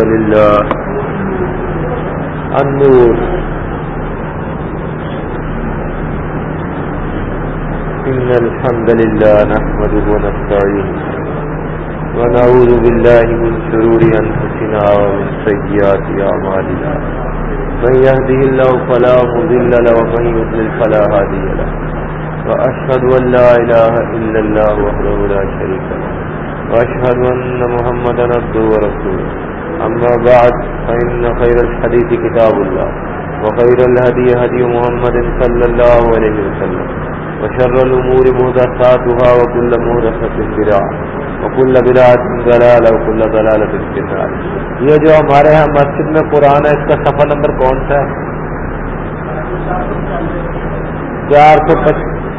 الحمد لله النور. إن الحمد لله نحمده ونستعينه ونعوذ بالله من شرور أنفسنا ومن سيئات أعمالنا. من يهده الله فلا مضل له ومن يضلل فلا هادي له. وأشهد أن لا إله إلا الله وحده لا شريك له. وأشهد أن محمدا عبده ورسوله. أما بعد، فإن خير الحديث كتاب الله، وخير الهدي هدي محمد صلى الله عليه وسلم، وشر الأمور مهدساتها، وكل مهدسة بدعة، وكل بدعة ضلالة، وكل ضلالة في النار. یہ جو ہمارے ہاں مسجد میں قرآن ہے، اس کا صفحہ نمبر کون سا ہے؟ چار سو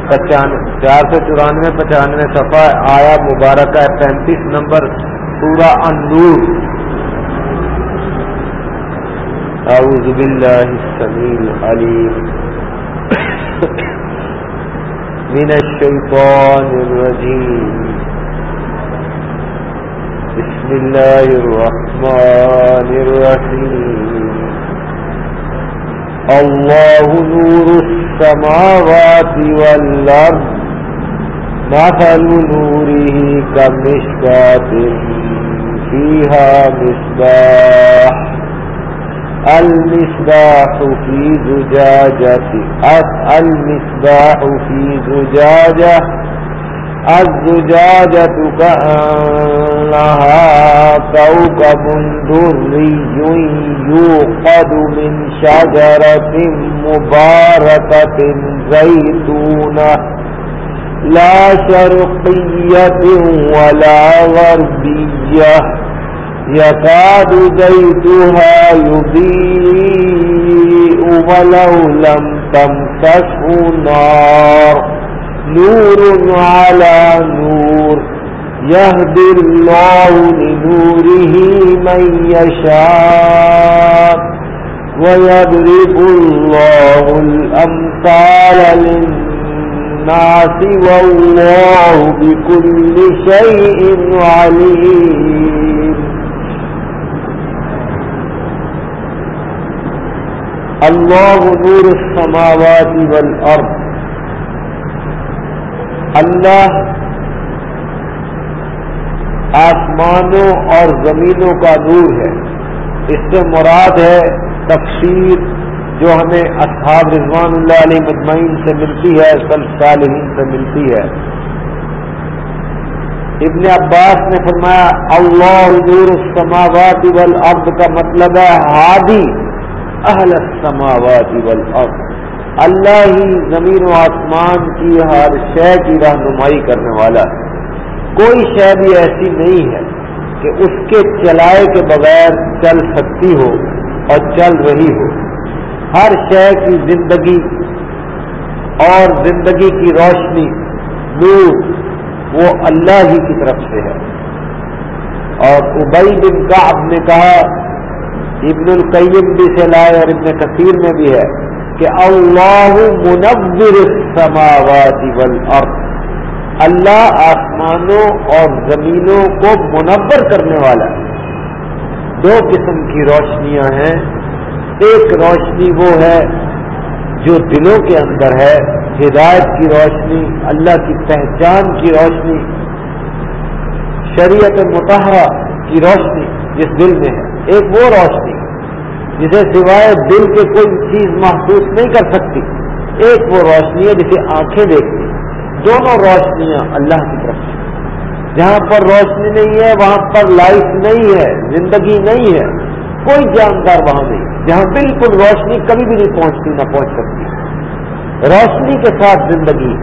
پچانوے، چار سو چورانوے، پچانوے صفحہ آیا مبارکہ ہے پینتیس نمبر سورہ النور۔ اعوذ باللہ السمیع العلیم من الشیطان الرجیم بسم الله الرحمن الرحيم. الله نور السماوات والأرض. مثل نوره كمشكاة فيها مصباح. المصباح في زجاجة المصباح في زجاجة. الزجاجة كأنها كوكب دري يوقد من شجرة مباركة زيتونة. لا شرقية ولا غربية. يكاد زيتها يضيء ولو لم تمسسه نار. نور على نور. يهدي الله لنوره من يشاء. ويضرب الله الأمثال للناس والله بكل شيء عليم. الله نور السماوات والأرض اللہ آسمانوں اور زمینوں کا نور ہے۔ اس سے مراد ہے تفسیر جو ہمیں اصحاب رضوان اللہ علیہ مجمعین سے ملتی ہے سل صالحین سے ملتی ہے۔ ابن عباس نے فرمایا، اللہ نور السماوات والارض کا مطلب ہے ہادی۔ اہل السماوات والارض اللہ ہی زمین و آسمان کی ہر شے کی رہنمائی کرنے والا ہے۔ کوئی شے بھی ایسی نہیں ہے کہ اس کے چلائے کے بغیر چل سکتی ہو اور چل رہی ہو۔ ہر شے کی زندگی اور زندگی کی روشنی، نور، وہ اللہ ہی کی طرف سے ہے۔ اور ابئی بن کعب نے کہا ابن القیم بھی سے لائے اور ابن کثیر میں بھی ہے کہ اللہ منور السماوات والارض، اللہ آسمانوں اور زمینوں کو منور کرنے والا ہے۔ دو قسم کی روشنیاں ہیں۔ ایک روشنی وہ ہے جو دلوں کے اندر ہے، ہدایت کی روشنی، اللہ کی پہچان کی روشنی، شریعت متحرہ کی روشنی جس دل میں ہے۔ ایک وہ روشنی جسے سوائے دل کے کوئی چیز محسوس نہیں کر سکتی، ایک وہ روشنی ہے جسے آنکھیں دیکھتی دونوں روشنیاں اللہ کی طرف سے جہاں پر روشنی نہیں ہے، وہاں پر لائف نہیں ہے، زندگی نہیں ہے، کوئی جاندار وہاں نہیں۔ جہاں بالکل روشنی کبھی بھی نہیں پہنچتی، نہ پہنچ سکتی۔ روشنی کے ساتھ زندگی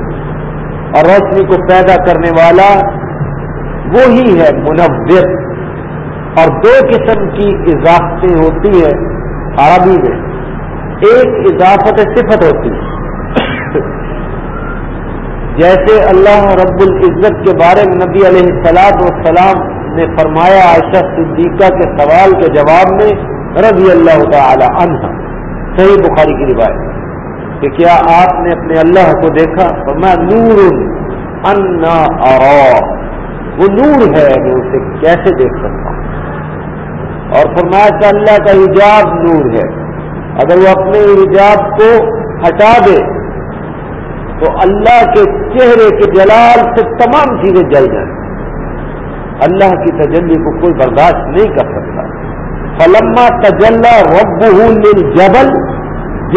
اور روشنی کو پیدا کرنے والا وہی ہے منور۔ اور دو قسم کی اضافتیں ہوتی ہیں۔ عربی میں ایک اضافت صفت ہوتی ہے۔ جیسے اللہ رب العزت کے بارے میں نبی علیہ السلام والسلام نے فرمایا، عائشہ صدیقہ کے سوال کے جواب میں رضی اللہ تعالی عنہ۔ صحیح بخاری کی روایت کہ کیا آپ نے اپنے اللہ کو دیکھا؟ تو میں نور انا ارا۔ وہ نور ہے میں اسے کیسے دیکھ سکتا ہوں اور فرمایا کہ اللہ کا حجاب نور ہے۔ اگر وہ اپنے حجاب کو ہٹا دے، تو اللہ کے چہرے کے جلال سے تمام چیزیں جل جائیں۔ اللہ کی تجلی کو کوئی برداشت نہیں کر سکتا۔ فلما تجلّہ رب جبل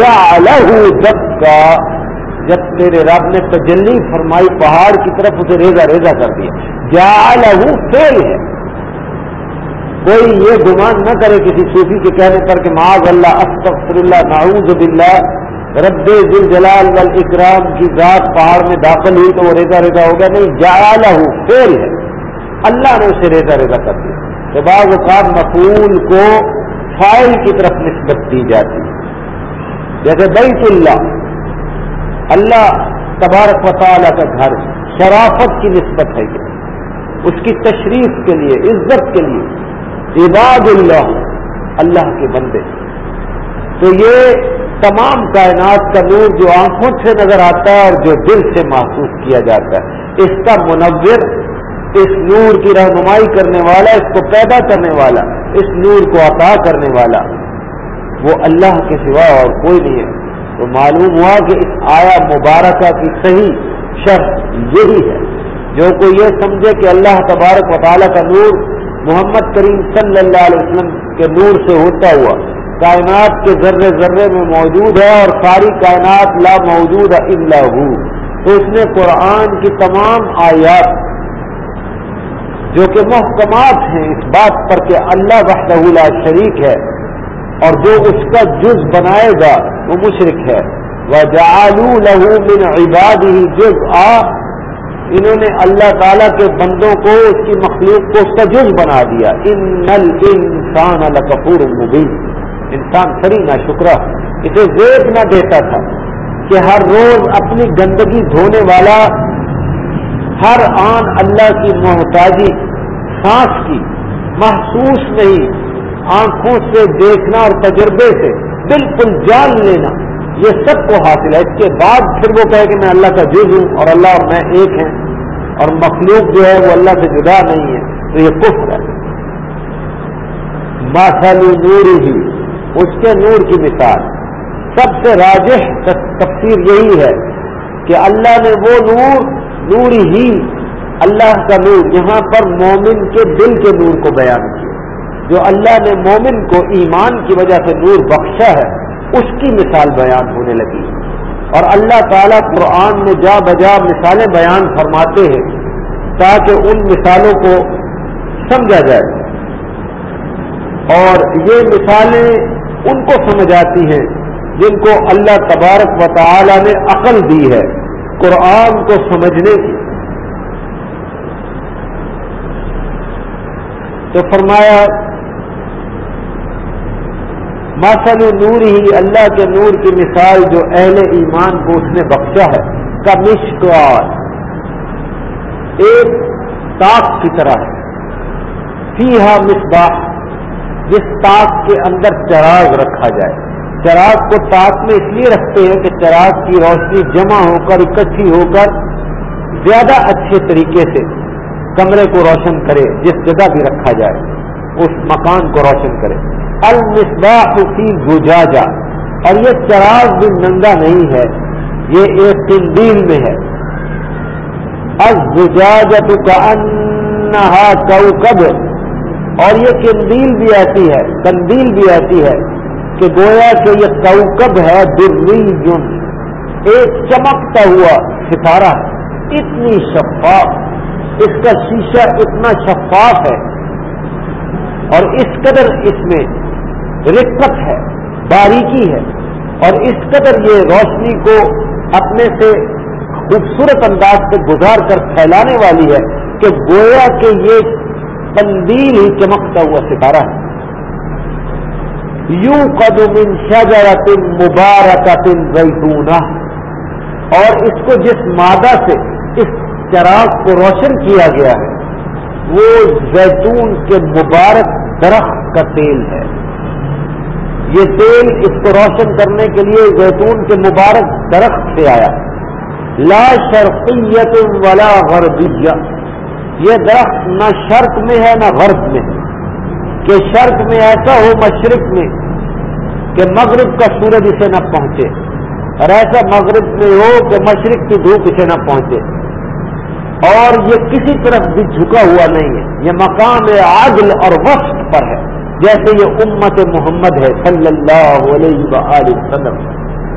یا الگ کا جب تیرے رب نے تجلی فرمائی، پہاڑ کی طرف اسے ریزا ریزا کر دیا۔ جا فیل ہے۔ کوئی یہ گمان نہ کرے کسی صوفی کے کہنے پر کہ معاذ اللہ استغفر اللہ نعوذ باللہ، رب ذل جلال وال اکرام کی ذات پہاڑ میں داخل ہوئی تو وہ ریزا ریزا ہو گیا۔ نہیں جا فیل ہے۔ اللہ نے اسے ریزا ریزا کر دیا۔ تو بعض اوقات مقول کو فائل کی طرف نسبت دی جاتی۔ ہے جیسے بیت اللہ اللہ تبارک و تعالیٰ کا گھر، شرافت کی نسبت ہے یہ۔ اس کی تشریف کے لیے، عزت کے لیے عباد اللہ اللہ کے بندے۔ تو یہ تمام کائنات کا نور جو آنکھوں سے نظر آتا ہے اور جو دل سے محسوس کیا جاتا ہے، اس کا منور، اس نور کی رہنمائی کرنے والا، اس کو پیدا کرنے والا، اس نور کو عطا کرنے والا۔ وہ اللہ کے سوا اور کوئی نہیں ہے۔ تو معلوم ہوا کہ اس آیا مبارکہ کی صحیح شرط یہی ہے۔ جو کوئی یہ سمجھے کہ اللہ تبارک و تعالیٰ کا نور محمد کریم صلی اللہ علیہ وسلم کے نور سے ہوتا ہوا کائنات کے ذرے ذرے میں موجود ہے اور ساری کائنات لا موجود اللہ ہو۔ تو اس نے قرآن کی تمام آیات جو کہ محکمات ہیں، اس بات پر کہ اللہ وحدہ لا شریک ہے اور جو اس کا جز بنائے گا وہ مشرق ہے۔ وہ جالو لہو من عباد ہی جز آ انہوں نے اللہ تعالیٰ کے بندوں کو، اس کی مخلوق کو اس کا جز بنا دیا۔ ان نل انسان الکفور مبین انسان سری نہ شکرا اسے زیب نہ دیتا تھا کہ ہر روز اپنی گندگی دھونے والا، ہر آن اللہ کی محتاجی، سانس کی، محسوس نہیں، آنکھوں سے دیکھنا اور تجربے سے بالکل جان لینا۔ یہ سب کو حاصل ہے۔ اس کے بعد پھر وہ کہے کہ میں اللہ کا جز ہوں اور اللہ اور میں ایک ہیں اور مخلوق جو ہے وہ اللہ سے جدا نہیں ہے۔ تو یہ کفر ہے۔ ماسالی نور ہی اس کے نور کی مثال۔ سب سے راجح تفسیر یہی ہے کہ اللہ نے وہ نور نور ہی اللہ کا نور، یہاں پر مومن کے دل کے نور کو بیان کیا۔ جو اللہ نے مومن کو ایمان کی وجہ سے نور بخشا ہے اس کی مثال بیان ہونے لگی۔ اور اللہ تعالیٰ قرآن میں جا بجا مثالیں بیان فرماتے ہیں تاکہ ان مثالوں کو سمجھا جائے۔ اور یہ مثالیں ان کو سمجھ آتی ہیں جن کو اللہ تبارک و تعالی نے عقل دی ہے، قرآن کو سمجھنے کی۔ تو فرمایا ماسل نور ہی اللہ کے نور کی مثال جو اہل ایمان کو اس نے بخشا ہے کا مشکوار ایک تاک کی طرح ہے۔ فی مصباح، جس تاک کے اندر چراغ رکھا جائے۔ چراغ کو تاک میں اس لیے رکھتے ہیں کہ چراغ کی روشنی جمع ہو کر، اکٹھی ہو کر، زیادہ اچھے طریقے سے کمرے کو روشن کرے، جس جگہ بھی رکھا جائے، اس مکان کو روشن کرے۔ المصباح فی گجاجا اور یہ چراغ بھی ننگا نہیں ہے، یہ ایک تندیل میں ہے۔ الزجاجت کا انہا کوکب۔ اور یہ کندیل بھی آتی ہے کندیل بھی آتی ہے کہ گویا کہ یہ کوکب ہے جن ایک چمکتا ہوا ستارہ اتنی شفاف۔ اس کا شیشہ اتنا شفاف ہے۔ اور اس قدر اس میں رقت ہے، باریکی ہے۔ اور اس قدر یہ روشنی کو اپنے سے خوبصورت انداز سے گزار کر پھیلانے والی ہے کہ گویا کہ یہ تندیل ہی چمکتا ہوا ستارہ ہے۔ یوں قدم شجرت مبارکت زیتونہ اور اس کو جس مادہ سے، اس چراغ کو روشن کیا گیا ہے، وہ زیتون کے مبارک درخت کا تیل ہے۔ یہ تیل اس کو روشن کرنے کے لیے زیتون کے مبارک درخت سے آیا۔ لا شرقیت ولا غربیہ۔ یہ درخت نہ شرق میں ہے نہ غرب میں۔ کہ شرق میں ایسا ہو مشرق میں کہ مغرب کا سورج اسے نہ پہنچے اور ایسا مغرب میں ہو کہ مشرق کی دھوپ اسے نہ پہنچے۔ اور یہ کسی طرف بھی جھکا ہوا نہیں ہے۔ یہ مقام عادل اور وسط پر ہے۔ جیسے یہ امت محمد ہے صلی اللہ علیہ وآلہ وسلم،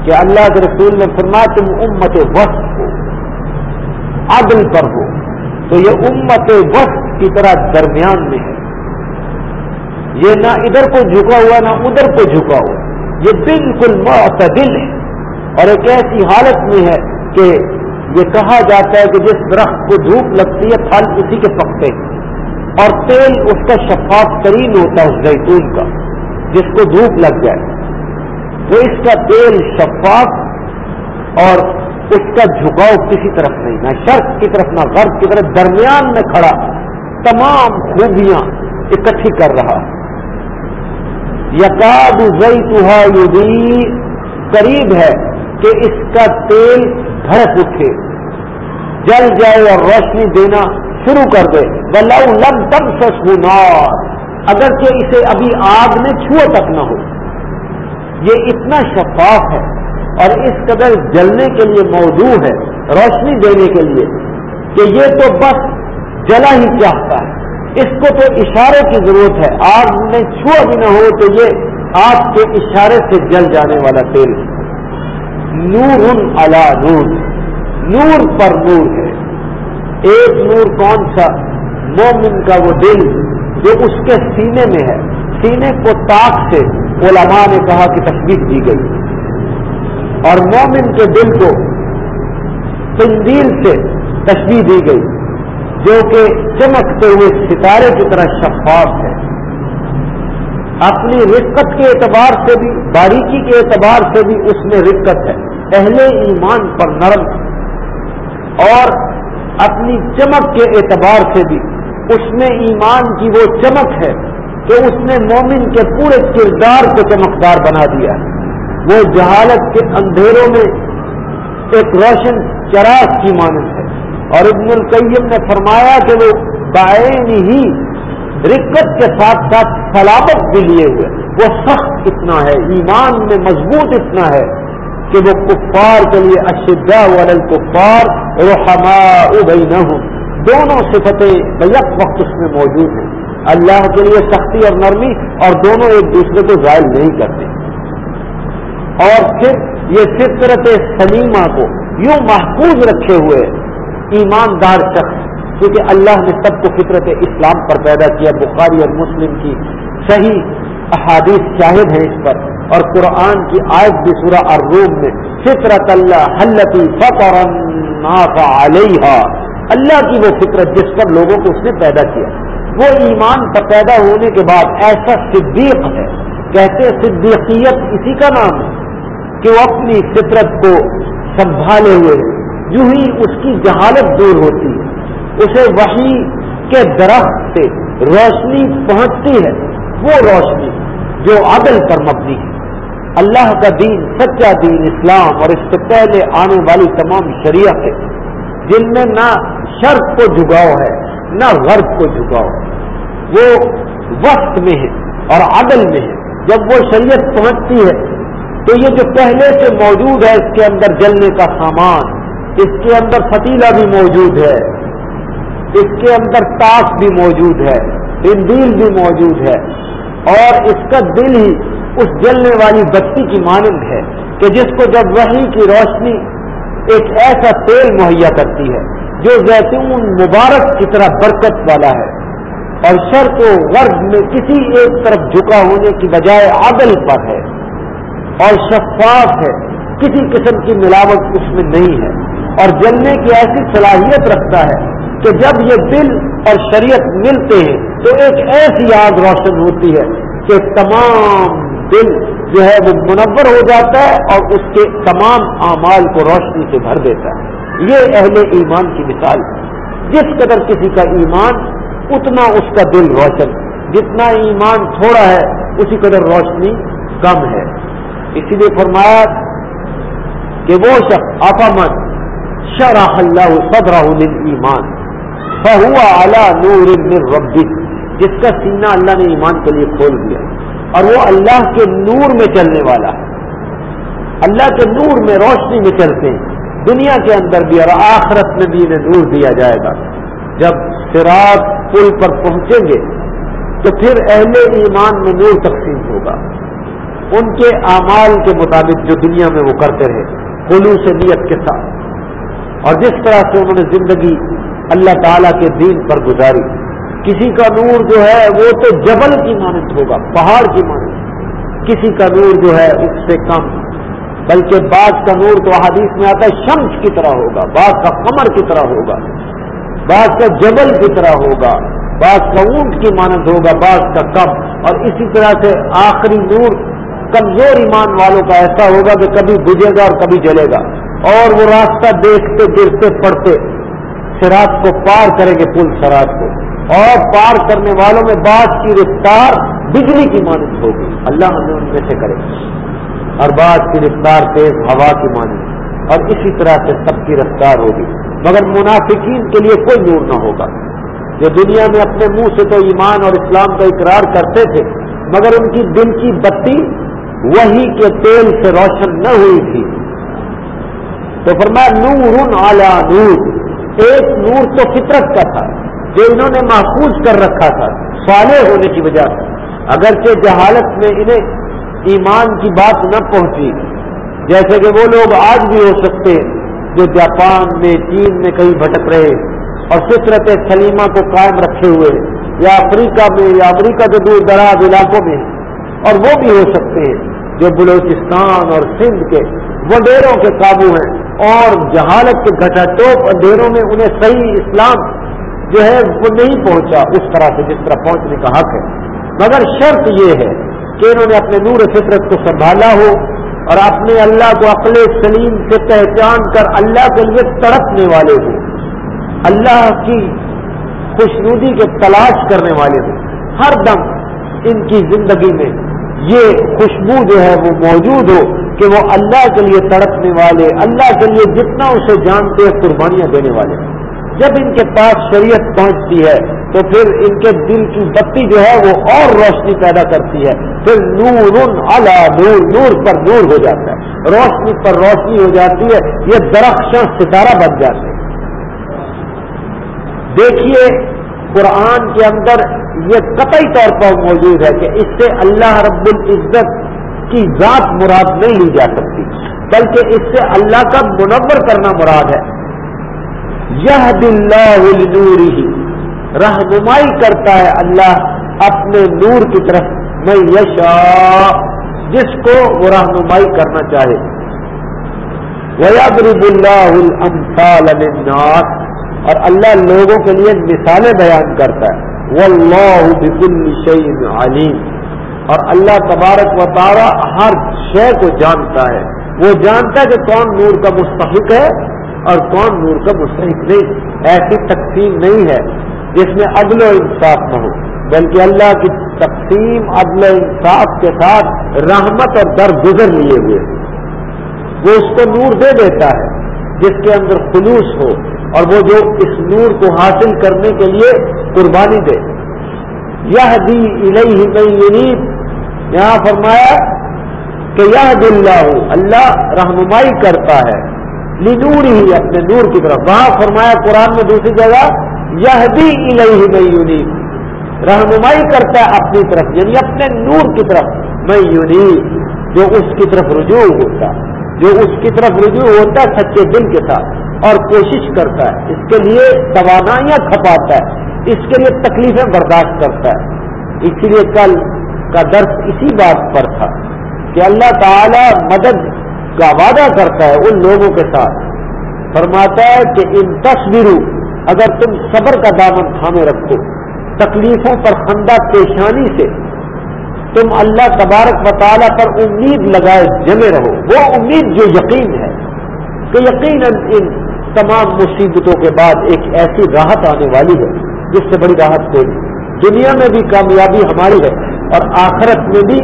کہ اللہ کے رسول نے فرمایا تم امت وسط ہو، عدل پر ہو۔ تو یہ امت وسط کی طرح درمیان میں ہے۔ یہ نہ ادھر کو جھکا ہوا، نہ ادھر کو جھکا ہوا۔ یہ بالکل معتدل ہے۔ اور ایک ایسی حالت میں ہے کہ یہ کہا جاتا ہے کہ جس درخت کو دھوپ لگتی ہے، پھل اسی کے پکتے ہیں۔ اور تیل اس کا شفاف ترین ہوتا ہے اس زیتون کا، جس کو دھوپ لگ جائے۔ تو اس کا تیل شفاف اور اس کا جھکاؤ کسی طرف نہیں، نہ شرق کی طرف، نہ غرب کی طرف، درمیان میں کھڑا، تمام خوبیاں اکٹھی کر رہا۔ یقاب زئی تہا قریب ہے کہ اس کا تیل بھڑک اٹھے۔ جل جائے اور روشنی دینا شروع کر دے۔ بلو لم تب سسنار اگرچہ اسے ابھی آگ میں چھو تک نہ ہو۔ یہ اتنا شفاف ہے اور اس قدر جلنے کے لیے موجود ہے، روشنی دینے کے لیے، کہ یہ تو بس جلا ہی چاہتا ہے۔ اس کو تو اشارے کی ضرورت ہے۔ آگ میں چھو بھی نہ ہو تو یہ آگ کے اشارے سے جل جانے والا تیل۔ نور ان نور۔ نور پر نور ہے۔ ایک نور کون سا؟ مومن کا وہ دل جو اس کے سینے میں ہے۔ سینے کو تاک سے علماء نے کہا کہ تصویر دی گئی۔ اور مومن کے دل کو تندیل سے تشبیح دی گئی، جو کہ چمکتے ہوئے ستارے کی طرح شفاف ہے۔ اپنی رقت کے اعتبار سے بھی، باریکی کے اعتبار سے بھی اس میں رقت ہے۔ پہلے ایمان پر نرم۔ اور اپنی چمک کے اعتبار سے بھی اس میں ایمان کی وہ چمک ہے کہ اس نے مومن کے پورے کردار کو چمکدار بنا دیا ہے۔ وہ جہالت کے اندھیروں میں ایک روشن چراغ کی مانند ہے۔ اور ابن القیم نے فرمایا کہ وہ بائن ہی رکت کے ساتھ ساتھ سلامت بھی لیے ہوئے۔ وہ سخت اتنا ہے، ایمان میں مضبوط اتنا ہے۔ کہ وہ کفار کے لیے اشدا والل کفار رحما ابئی نہ ہوں دونوں صفتیں بیک وقت اس میں موجود ہیں۔ اللہ کے لیے سختی اور نرمی اور دونوں ایک دوسرے کو ظاہر نہیں کرتے۔ اور پھر یہ فطرت سلیمہ کو یوں محفوظ رکھے ہوئے ایماندار شخص، کیونکہ اللہ نے سب کو فطرت اسلام پر پیدا کیا، بخاری اور مسلم کی صحیح احادیث شاہد ہے اس پر۔ اور قرآن کی آیت بھی سورہ الروم میں، فطرت اللہ حلتی فطر علیہ اللہ کی وہ فطرت جس پر لوگوں کو اس نے پیدا کیا۔ وہ ایمان پر پیدا ہونے کے بعد ایسا صدیق ہے۔ کہتے صدیقیت اسی کا نام ہے کہ وہ اپنی فطرت کو سنبھالے ہوئے۔ جو ہی اس کی جہالت دور ہوتی ہے۔ اسے وہی کے درخت سے روشنی پہنچتی ہے۔ وہ روشنی جو عدل پر مبنی ہے۔ اللہ کا دین سچا دین اسلام اور اس سے پہلے آنے والی تمام شریعت ہے، جن میں نہ شرط کو جھگاؤ ہے، نہ غرب کو جھگاؤ وہ وقت میں ہے اور عدل میں ہے۔ جب وہ شریعت پہنچتی ہے، تو یہ جو پہلے سے موجود ہے، اس کے اندر جلنے کا سامان، اس کے اندر فتیلا بھی موجود ہے، اس کے اندر تاش بھی موجود ہے اندیل بھی موجود ہے۔ اور اس کا دل ہی اس جلنے والی بتی کی مانند ہے کہ جس کو جب وہی کی روشنی ایک ایسا تیل مہیا کرتی ہے، جو زیتون مبارک کی طرح برکت والا ہے۔ اور شرط و غرب میں کسی ایک طرف جھکا ہونے کی بجائے عدل پر ہے۔ اور شفاف ہے، کسی قسم کی ملاوٹ اس میں نہیں ہے۔ اور جلنے کی ایسی صلاحیت رکھتا ہے کہ جب یہ دل اور شریعت ملتے ہیں تو ایک ایسی آگ روشن ہوتی ہے کہ تمام دل جو ہے وہ منور ہو جاتا ہے اور اس کے تمام اعمال کو روشنی سے بھر دیتا ہے۔ یہ اہل ایمان کی مثال ہے۔ جس قدر کسی کا ایمان، اتنا اس کا دل روشن۔ جتنا ایمان تھوڑا ہے، اسی قدر روشنی کم ہے۔ اسی لیے فرمایا کہ وہ شخص افامن شرح اللہ صدرہ ایمان بہوا اعلیٰ نور ربی جس کا سینہ اللہ نے ایمان کے لیے کھول دیا۔ اور وہ اللہ کے نور میں چلنے والا اللہ کے نور میں روشنی میں چلتے ہیں۔ دنیا کے اندر بھی اور آخرت میں بھی انہیں نور دیا جائے گا۔ جب سراط پل پر پہنچیں گے تو پھر اہل ایمان میں نور تقسیم ہوگا۔ ان کے اعمال کے مطابق جو دنیا میں وہ کرتے رہے خلوص نیت کے ساتھ۔ اور جس طرح سے انہوں نے زندگی اللہ تعالیٰ کے دین پر گزاری کسی کا نور جو ہے وہ تو جبل کی مانند ہوگا، پہاڑ کی مانند۔ کسی کا نور جو ہے اس سے کم، بلکہ بعض کا نور تو حدیث میں آتا ہے، شمس کی طرح ہوگا، بعض کا کمر کی طرح ہوگا، بعض کا جبل کی طرح ہوگا، بعض کا اونٹ کی مانند ہوگا، بعض کا کم۔ اور اسی طرح سے آخری نور کمزور ایمان والوں کا ایسا ہوگا کہ کبھی بجے گا اور کبھی جلے گا۔ اور وہ راستہ دیکھتے، گرتے پڑتے سراج کو پار کریں گے پل سراج کو۔ اور پار کرنے والوں میں بعض کی رفتار بجلی کی مانند ہوگی۔ اللہ ہمیں ان میں سے کرے۔ اور بعض کی رفتار تیز ہوا کی مانند۔ اور اسی طرح سے سب کی رفتار ہوگی۔ مگر منافقین کے لیے کوئی نور نہ ہوگا۔ جو دنیا میں اپنے منہ سے تو ایمان اور اسلام کا اقرار کرتے تھے، مگر ان کی دل کی بتی وہی کے تیل سے روشن نہ ہوئی تھی۔ تو فرمایا نور اعلی نور۔ ایک نور تو فطرت کا تھا۔ جو انہوں نے محفوظ کر رکھا تھا، صالح ہونے کی وجہ سے۔ اگرچہ جہالت میں انہیں ایمان کی بات نہ پہنچی، جیسے کہ وہ لوگ آج بھی ہو سکتے جو جاپان میں، چین میں کہیں بھٹک رہے اور فطرت سلیمہ کو قائم رکھے ہوئے یا افریقہ میں، یا امریکہ کے دور دراز علاقوں میں۔ اور وہ بھی ہو سکتے ہیں، جو بلوچستان اور سندھ کے وڈیروں کے قابو ہیں۔ اور جہالت کے گھٹا ٹوپ اندھیروں میں انہیں صحیح اسلام جو ہے وہ نہیں پہنچا اس طرح سے جس طرح پہنچنے کا حق ہے۔ مگر شرط یہ ہے کہ انہوں نے اپنے نور فطرت کو سنبھالا ہو اور اپنے اللہ کو عقل سلیم سے پہچان کر اللہ کے لیے تڑپنے والے ہوں اللہ کی خوشنودی کے تلاش کرنے والے ہوں ہر دم ان کی زندگی میں یہ خوشبو جو ہے وہ موجود ہو کہ وہ اللہ کے لیے تڑپنے والے، اللہ کے لیے جتنا اسے جانتے ہیں قربانیاں دینے والے۔ جب ان کے پاس شریعت پہنچتی ہے، تو پھر ان کے دل کی بتی جو ہے، وہ اور روشنی پیدا کرتی ہے۔ پھر نور الا نور نور پر نور ہو جاتا ہے۔ روشنی پر روشنی ہو جاتی ہے، یہ درخت ستارہ بن جاتے ہیں۔ دیکھیے، قرآن کے اندر یہ قطعی طور پر موجود ہے کہ اس سے اللہ رب العزت کی ذات مراد نہیں لی جا سکتی، بلکہ اس سے اللہ کا منور کرنا مراد ہے۔ یہ دلہ ہی رہنمائی کرتا ہے اللہ اپنے نور کی طرف۔ میں یشا جس کو وہ رہنمائی کرنا چاہے۔ ویب اللہ الناس اور اللہ لوگوں کے لیے مثالیں بیان کرتا ہے۔ واللہ بكل شيء علیم۔ اور اللہ تبارک و تعالی ہر شے کو جانتا ہے۔ وہ جانتا ہے کہ کون نور کا مستحق ہے۔ اور کون نور کا مستحق نہیں؟ ایسی تقسیم نہیں ہے جس میں عدل و انصاف نہ ہو، بلکہ اللہ کی تقسیم عدل و انصاف کے ساتھ رحمت اور درگزر لیے ہوئے وہ اس کو نور دے دیتا ہے، جس کے اندر خلوص ہو، اور وہ جو اس نور کو حاصل کرنے کے لیے قربانی دے۔ یہ دی النیب یہاں فرمایا کہ یہ دل اللہ رہنمائی کرتا ہے۔ لنور ہی اپنے نور کی طرف۔ وہاں فرمایا قرآن میں دوسری جگہ یہ دی النیب رہنمائی کرتا ہے اپنی طرف یعنی اپنے نور کی طرف۔ میں یونیب جو اس کی طرف رجوع ہوتا، جو اس کی طرف رجوع ہوتا ہے سچے دل کے ساتھ۔ اور کوشش کرتا ہے، اس کے لیے توانائیاں کھپاتا ہے، اس کے لیے تکلیفیں برداشت کرتا ہے۔ اسی لیے کل کا درد اسی بات پر تھا کہ اللہ تعالی مدد کا وعدہ کرتا ہے ان لوگوں کے ساتھ۔ فرماتا ہے کہ ان تصویروں، اگر تم صبر کا دامن تھامے رکھو، تکلیفوں پر خندہ پیشانی سے تم اللہ تبارک و تعالیٰ پر امید لگائے جمے رہو۔ وہ امید جو یقین ہے کہ یقیناً ان تمام مصیبتوں کے بعد ایک ایسی راحت آنے والی ہے، جس سے بڑی راحت کوئی دنیا میں بھی کامیابی ہماری ہے اور آخرت میں بھی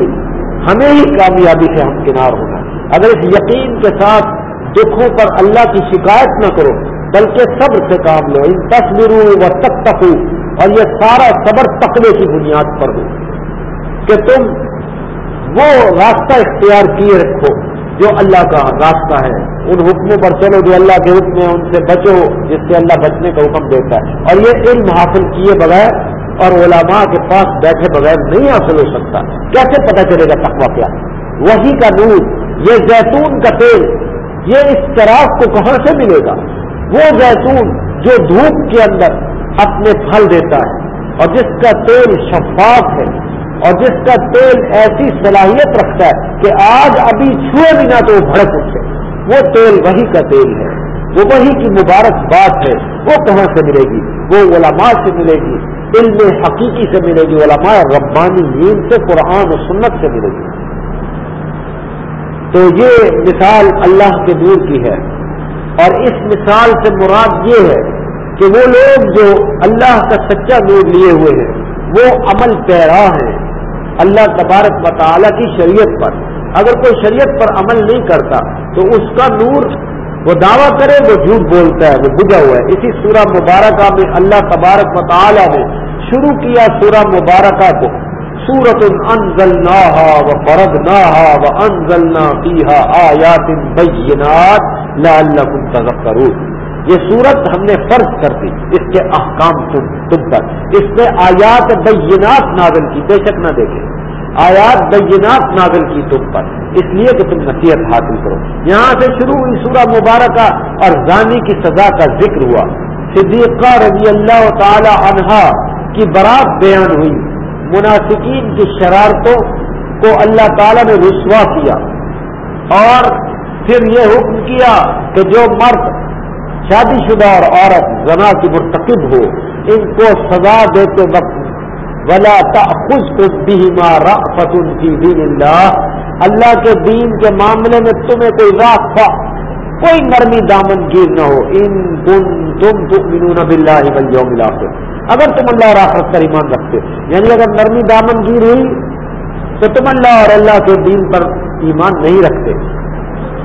ہمیں ہی کامیابی سے ہم کنار ہونا اگر اس یقین کے ساتھ دکھوں پر اللہ کی شکایت نہ کرو، بلکہ صبر سے کام لو، ان تصویروں و تک تک اور یہ سارا صبر تقوی کی بنیاد پر ہو۔ کہ تم وہ راستہ اختیار کیے رکھو جو اللہ کا راستہ ہے۔ ان حکموں پر چلو جو اللہ کے حکم ہے ان سے بچو، جس سے اللہ بچنے کا حکم دیتا ہے۔ اور یہ علم حاصل کیے بغیر اور علماء کے پاس بیٹھے بغیر نہیں حاصل ہو سکتا۔ کیسے پتہ چلے گا تقوی کیا؟ وہی کا نور یہ زیتون کا تیل یہ اس چراغ کو کہاں سے ملے گا؟ وہ زیتون جو دھوپ کے اندر اپنے پھل دیتا ہے اور جس کا تیل شفاف ہے اور جس کا تیل ایسی صلاحیت رکھتا ہے کہ آج ابھی چھوئے بنا تو وہ بھڑک اٹھے۔ وہ تیل وہی کا تیل ہے۔ وہ وہی کی مبارک بات ہے۔ وہ کہاں سے ملے گی؟ وہ علماء سے ملے گی۔ علم حقیقی سے ملے گی۔ علماء ربانی نیم سے، قرآن و سنت سے ملے گی۔ تو یہ مثال اللہ کے دور کی ہے اور اس مثال سے مراد یہ ہے کہ وہ لوگ جو اللہ کا سچا نور لیے ہوئے ہیں، وہ عمل پیرا ہیں اللہ تبارک مطالعہ کی شریعت پر۔ اگر کوئی شریعت پر عمل نہیں کرتا تو اس کا نور وہ دعویٰ کرے، وہ جھوٹ بولتا ہے، وہ بجا ہوا ہے۔ اسی سورہ مبارکہ میں اللہ تبارک مطالعہ نے شروع کیا سورہ مبارکہ کو۔ سورت انزل نہا و فرد و انزل نہ آیات بینات لعلکم تذکرون یہ سورت ہم نے فرض کر دی، اس کے احکام تم تم پر۔ اس میں آیات بینات نازل کی، بے شک نہ دیکھیں۔ آیات بینات نازل کی تم پر۔ اس لیے کہ تم نصیحت حاصل کرو۔ یہاں سے شروع ہوئی سورہ مبارکہ اور زانی کی سزا کا ذکر ہوا۔ صدیقہ رضی اللہ تعالی عنہا کی برات بیان ہوئی۔ مناسقین کی شرارتوں کو اللہ تعالی نے رسوا کیا اور پھر یہ حکم کیا کہ جو مرد شادی شدہ اور عورت زنا کی مرتکب ہو، ان کو سزا دیتے وقت ولا تخص کو فتن کی دین اللہ اللہ کے دین کے معاملے میں تمہیں کوئی راستہ کوئی نرمی دامن گیر نہ ہو۔ ان تم تم تم بلّہ بلیوں ملا اگر تم اللہ راست پر ایمان رکھتے یعنی اگر نرمی دامن گیر ہوئی، تو تم اللہ اور اللہ کے دین پر ایمان نہیں رکھتے۔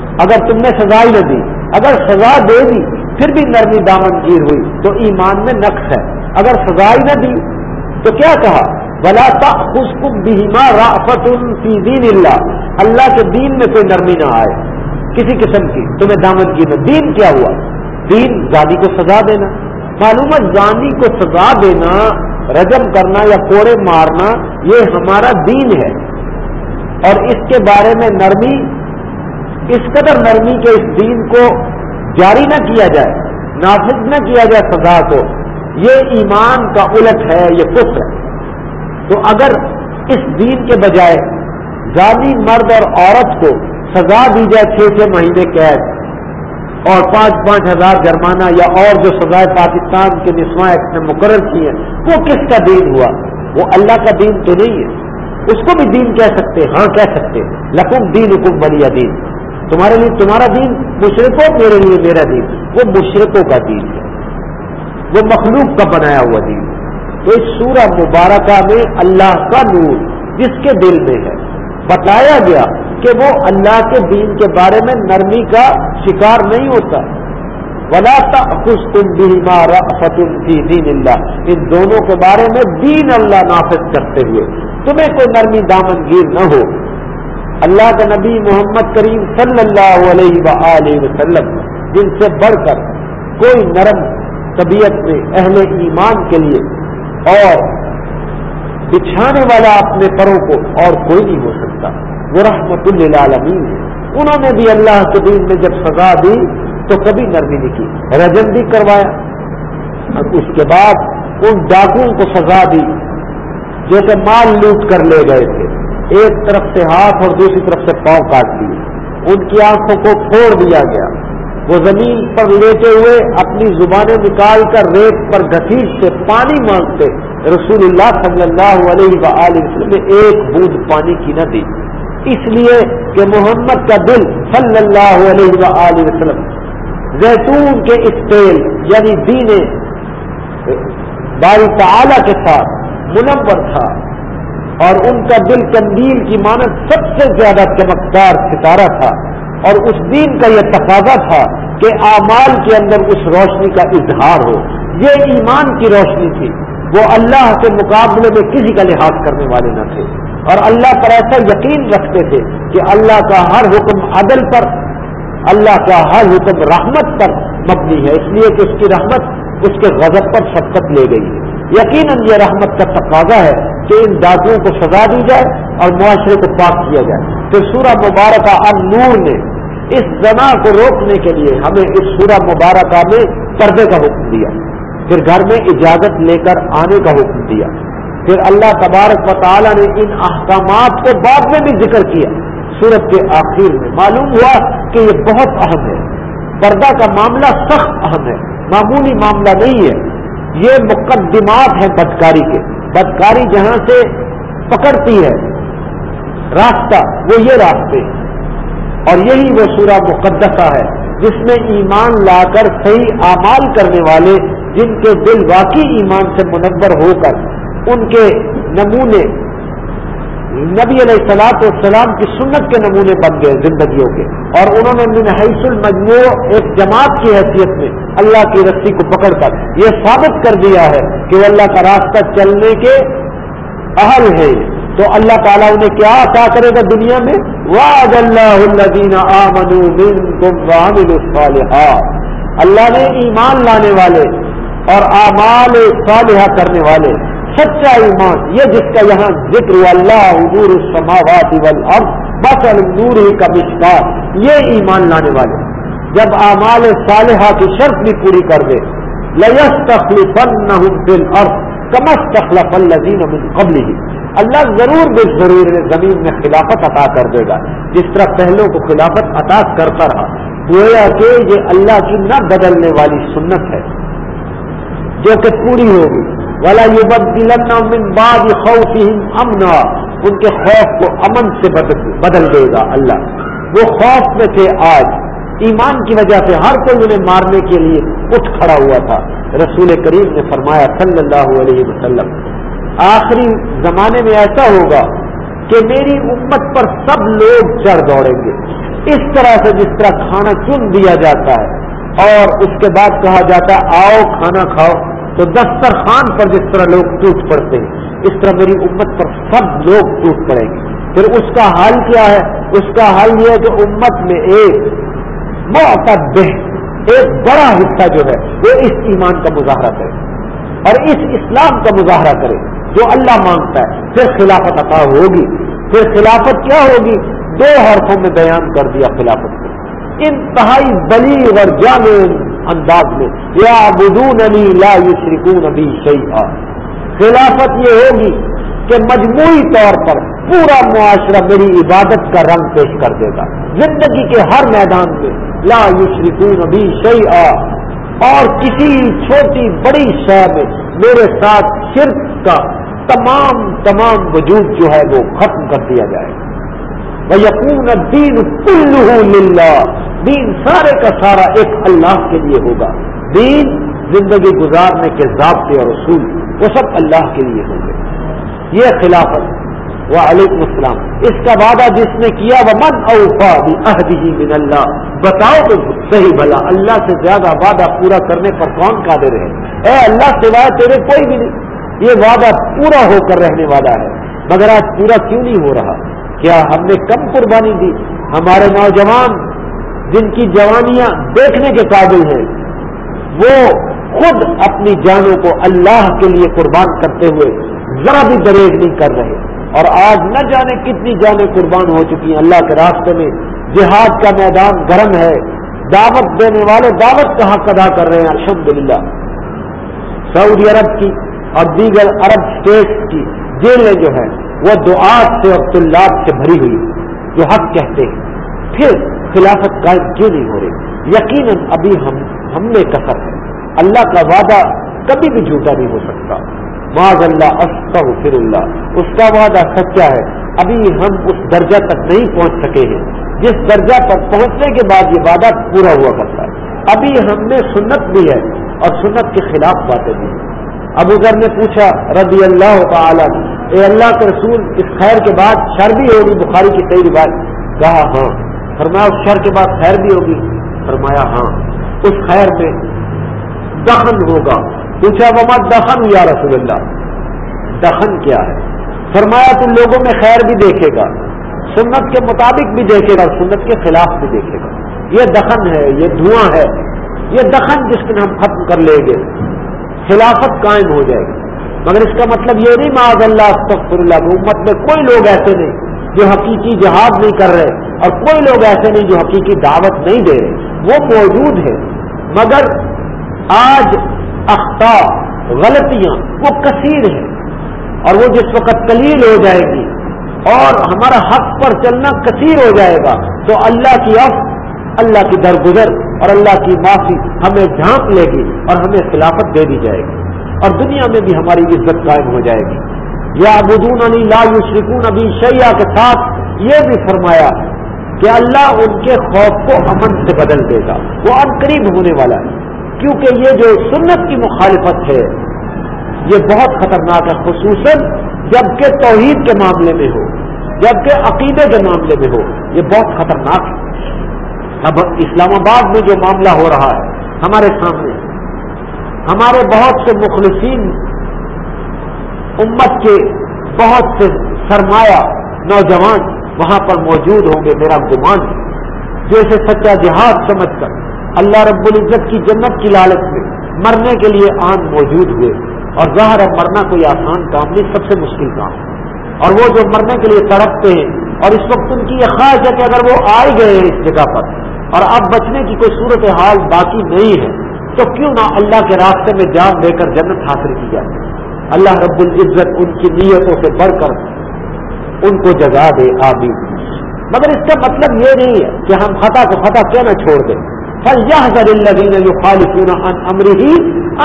اگر تم نے سزا ہی نہ دی، اگر سزا دے دی، پھر بھی نرمی دامن گیر ہوئی، تو ایمان میں نقص ہے۔ اگر سزائی نہ دی، تو کیا کہا؟ بلا رافت فی دین اللہ اللہ کے دین میں کوئی نرمی نہ آئے کسی قسم کی۔ تمہیں دامن گیر دین کیا ہوا؟ دین زانی کو سزا دینا معلوم ہے زانی کو سزا دینا رجم کرنا یا کوڑے مارنا، یہ ہمارا دین ہے۔ اور اس کے بارے میں نرمی، اس قدر نرمی کے اس دین کو جاری نہ کیا جائے، نافذ نہ کیا جائے سزا کو، یہ ایمان کا الٹ ہے، یہ کفر ہے۔ تو اگر اس دین کے بجائے زیادی مرد اور عورت کو سزا دی جائے چھ چھ مہینے قید اور پانچ پانچ ہزار جرمانہ یا اور جو سزائے پاکستان کے نسواں ایکٹ نے مقرر کی ہیں، وہ کس کا دین ہوا؟ وہ اللہ کا دین تو نہیں ہے۔ اس کو بھی دین کہہ سکتے ہاں کہہ سکتے لکم دین حکم بلی دین۔ تمہارے لیے تمہارا دین مشرقوں میرے لیے میرا دین۔ وہ مشرقوں کا دین ہے۔ وہ مخلوق کا بنایا ہوا دین تو اس سورہ مبارکہ میں اللہ کا نور جس کے دل میں ہے، بتایا گیا کہ وہ اللہ کے دین کے بارے میں نرمی کا شکار نہیں ہوتا۔ ولا خوش تم بیمار دین اللہ ان دونوں کے بارے میں دین اللہ نافذ کرتے ہوئے۔ تمہیں کوئی نرمی دامن گیر نہ ہو۔ اللہ کا نبی محمد کریم صلی اللہ علیہ و وسلم، جن سے بڑھ کر کوئی نرم طبیعت میں اہل ایمان کے لیے اور بچھانے والا اپنے پروں کو اور کوئی نہیں ہو سکتا۔ وہ رحمت للعالمین۔ ہے انہوں نے بھی اللہ کے دین میں جب سزا دی تو کبھی نرمی نہیں کی۔ رجن بھی کروایا۔ اور اس کے بعد ان ڈاکوؤں کو سزا دی جیسے مال لوٹ کر لے گئے تھے۔ ایک طرف سے ہاتھ اور دوسری طرف سے پاؤں کاٹ دیے ان کی آنکھوں کو پھوڑ دیا گیا۔ وہ زمین پر لیتے ہوئے اپنی زبانیں نکال کر ریت پر گھسیٹ سے پانی مانگتے۔ رسول اللہ صلی اللہ علیہ وسلم نے ایک بوند پانی کی نہ دی۔ اس لیے کہ محمد کا دل صلی اللہ علیہ وآلہ وسلم، زیتون کے اس تیل یعنی دین باری تعالی کے ساتھ منور تھا، اور ان کا دل کندیل کی مانت سب سے زیادہ چمکدار ستارہ تھا، اور اس دین کا یہ تقاضا تھا کہ اعمال کے اندر اس روشنی کا اظہار ہو۔ یہ ایمان کی روشنی تھی۔ وہ اللہ کے مقابلے میں کسی کا لحاظ کرنے والے نہ تھے۔ اور اللہ پر ایسا یقین رکھتے تھے کہ اللہ کا ہر حکم عدل پر، اللہ کا ہر حکم رحمت پر مبنی ہے۔ اس لیے کہ اس کی رحمت، اس کے غضب پر شفقت لے گئی۔ ہے یقیناً یہ رحمت کا تقاضا ہے کہ ان دادوؤں کو سزا دی جائے اور معاشرے کو پاک کیا جائے۔ پھر سورہ مبارکہ اب نور نے اس زنا کو روکنے کے لیے ہمیں اس سورہ مبارکہ میں پردے کا حکم دیا۔ پھر گھر میں اجازت لے کر آنے کا حکم دیا۔ پھر اللہ تبارک و تعالیٰ نے ان احکامات کو بعد میں بھی ذکر کیا۔ سورت کے آخر میں معلوم ہوا کہ یہ بہت اہم ہے۔ پردہ کا معاملہ سخت اہم ہے۔ معمولی معاملہ نہیں ہے۔ یہ مقدمات ہیں بدکاری کے۔ بدکاری جہاں سے پکڑتی ہے۔ راستہ، وہ یہ راستے۔ اور یہی وہ سورہ مقدسہ ہے جس میں ایمان لا کر صحیح اعمال کرنے والے جن کے دل واقعی ایمان سے منور ہو کر ان کے نمونے نبی علیہ السلاط والسلام کی سنت کے نمونے بن گئے زندگیوں کے۔ اور انہوں نے من حیث المجموع ایک جماعت کی حیثیت میں اللہ کی رسی کو پکڑ کر یہ ثابت کر دیا ہے کہ وہ اللہ کا راستہ چلنے کے اہل ہے تو اللہ تعالیٰ انہیں کیا عطا کرے گا دنیا میں؟ واد اللہ الدین اللہ نے ایمان لانے والے اور اعمال صالحہ کرنے والے سچا ایمان، یہ جس کا یہاں ذکر اللہ حضور السماوات والارض بس النور ہی کا مشکار یہ ایمان لانے والے۔ جب اعمال صالحہ کی شرط بھی پوری کر دے لس تخلیفن دل اور کمس تخلف الزین من قبل ہی اللہ ضرور بے ضرور زمین میں خلافت عطا کر دے گا۔ جس طرح پہلوں کو خلافت عطا کرتا رہا، گویا کہ یہ اللہ کی نہ بدلنے والی سنت ہے، جو کہ پوری ہوگی۔ والا یہ من بعد خوفهم امنا ان کے خوف کو امن سے بدل دے گا اللہ. وہ خوف میں تھے آج. ایمان کی وجہ سے ہر کوئی انہیں مارنے کے لیے اٹھ کھڑا ہوا تھا. رسول کریم نے فرمایا صلی اللہ علیہ وسلم، آخری زمانے میں ایسا ہوگا کہ میری امت پر سب لوگ چڑھ دوڑیں گے. اس طرح سے جس طرح کھانا چن دیا جاتا ہے؟ اور اس کے بعد کہا جاتا ہے، آؤ کھانا کھاؤ. تو دسترخوان پر جس طرح لوگ ٹوٹ پڑتے ہیں، اس طرح میری امت پر سب لوگ ٹوٹ پڑیں گے۔ پھر اس کا حال کیا ہے؟ اس کا حال یہ ہے کہ امت میں ایک موقع ایک بڑا حصہ جو ہے، وہ اس ایمان کا مظاہرہ کرے اور اس اسلام کا مظاہرہ کرے جو اللہ مانگتا ہے۔ پھر خلافت عطا ہوگی۔ پھر خلافت کیا ہوگی؟ دو حرفوں میں بیان کر دیا خلافت کو۔ انتہائی بلی اور جامع انداز میں یا بدون علی لا یشرکون ابھی صحیح خلافت یہ ہوگی کہ مجموعی طور پر پورا معاشرہ میری عبادت کا رنگ پیش کر دے گا۔ زندگی کے ہر میدان میں، لا یشرکون ابھی صحیح اور کسی چھوٹی بڑی شہر میں میرے ساتھ شرک کا تمام تمام وجود جو ہے وہ ختم کر دیا جائے۔ گا وہ یقین دین کل دین سارے کا سارا ایک اللہ کے لیے ہوگا۔ دین زندگی گزارنے کے ضابطے اور اصول، وہ سب اللہ کے لیے ہوں گے۔ یہ خلافت۔ وہ علیکم السلام۔ اس کا وعدہ جس نے کیا وہ من اوفا بھی من اللہ بتاؤ تو صحیح بھلا، اللہ سے زیادہ وعدہ پورا کرنے پر کون قادر ہے؟ اے اللہ، سوائے تیرے کوئی بھی نہیں۔ یہ وعدہ پورا ہو کر رہنے والا ہے۔ مگر آج پورا کیوں نہیں ہو رہا؟ کیا ہم نے کم قربانی دی؟ ہمارے نوجوان جن کی جوانیاں دیکھنے کے قابل ہیں، وہ خود اپنی جانوں کو اللہ کے لیے قربان کرتے ہوئے ذرا بھی دریج نہیں کر رہے۔ اور آج نہ جانے کتنی جانیں قربان ہو چکی ہیں۔ اللہ کے راستے میں جہاد کا میدان گرم ہے۔ دعوت دینے والے دعوت کا حق ادا کر رہے ہیں۔ الحمد للہ سعودی عرب کی اور دیگر عرب اسٹیٹس کی جیلیں جو ہیں، وہ دعات سے اور طلاب سے بھری ہوئی جو حق کہتے ہیں۔ پھر خلافت قائم کیوں نہیں ہو رہی؟ یقیناً ابھی ہم ہم نے کثر ہے۔ اللہ کا وعدہ کبھی بھی جھوٹا نہیں ہو سکتا۔ معذ اللہ استغفر اللہ اس کا وعدہ سچا ہے۔ ابھی ہم اس درجہ تک نہیں پہنچ سکے ہیں۔ جس درجہ پر پہنچنے کے بعد یہ وعدہ پورا ہوا کرتا ہے۔ ابھی ہم نے سنت بھی ہے اور سنت کے خلاف باتیں بھی ہیں۔ ابو ذر نے پوچھا، رضی اللہ تعالیٰ اے اللہ کے رسول، اس خیر کے بعد شر بھی ہوگی؟ بخاری کی صحیح بات کہا ہاں۔ فرمایا اس شر کے بعد خیر بھی ہوگی؟ فرمایا ہاں۔ اس خیر میں دخن ہوگا۔ پوچھا، وما دخن یا رسول اللہ؟ دخن کیا ہے؟ فرمایا تو لوگوں میں خیر بھی دیکھے گا، سنت کے مطابق بھی دیکھے گا، سنت کے خلاف بھی دیکھے گا۔ یہ دخن ہے، یہ دھواں ہے۔ یہ دخن جس دن ہم ختم کر لیں گے، خلافت قائم ہو جائے گی۔ مگر اس کا مطلب یہ نہیں، معاذ اللہ، استغفر اللہ امت میں کوئی لوگ ایسے نہیں۔ جو حقیقی جہاد نہیں کر رہے اور کوئی لوگ ایسے نہیں جو حقیقی دعوت نہیں دے رہے، وہ موجود ہے مگر آج اختا غلطیاں، وہ کثیر ہیں۔ اور وہ جس وقت کلیل ہو جائے گی اور ہمارا حق پر چلنا کثیر ہو جائے گا، تو اللہ کی اف اللہ کی درگزر اور اللہ کی معافی ہمیں جھانپ لے گی اور ہمیں خلافت دے دی جائے گی۔ اور دنیا میں بھی ہماری عزت قائم ہو جائے گی۔ یا بدون علی لا یشرکون ابھی شیا کے ساتھ یہ بھی فرمایا کہ اللہ ان کے خوف کو امن سے بدل دے گا، وہ اب قریب ہونے والا ہے۔ کیونکہ یہ جو سنت کی مخالفت ہے، یہ بہت خطرناک ہے، خصوصاً جبکہ توحید کے معاملے میں ہو، جبکہ عقیدے کے معاملے میں ہو، یہ بہت خطرناک ہے۔ اب اسلام آباد میں جو معاملہ ہو رہا ہے، ہمارے سامنے، ہمارے بہت سے مخلصین امت کے بہت سے سرمایہ نوجوان وہاں پر موجود ہوں گے، میرا گمان جیسے سچا جہاد سمجھ کر اللہ رب العزت کی جنت کی لالچ میں مرنے کے لیے آن موجود ہوئے۔ اور ظاہر ہے مرنا کوئی آسان کام نہیں، سب سے مشکل کام۔ اور وہ جو مرنے کے لیے تڑپتے ہیں، اور اس وقت ان کی یہ خواہش ہے کہ اگر وہ آئے گئے ہیں اس جگہ پر اور اب بچنے کی کوئی صورت حال باقی نہیں ہے، تو کیوں نہ اللہ کے راستے میں جان دے کر جنت حاصل کی جائے۔ اللہ رب العزت ان کی نیتوں سے بڑھ کر ان کو جگا دے آبی مگر اس کا مطلب یہ نہیں ہے کہ ہم خطا کو خطا کیا نہ چھوڑ دیں۔ پھل یہ زر الدین جو خالص ان امر ہی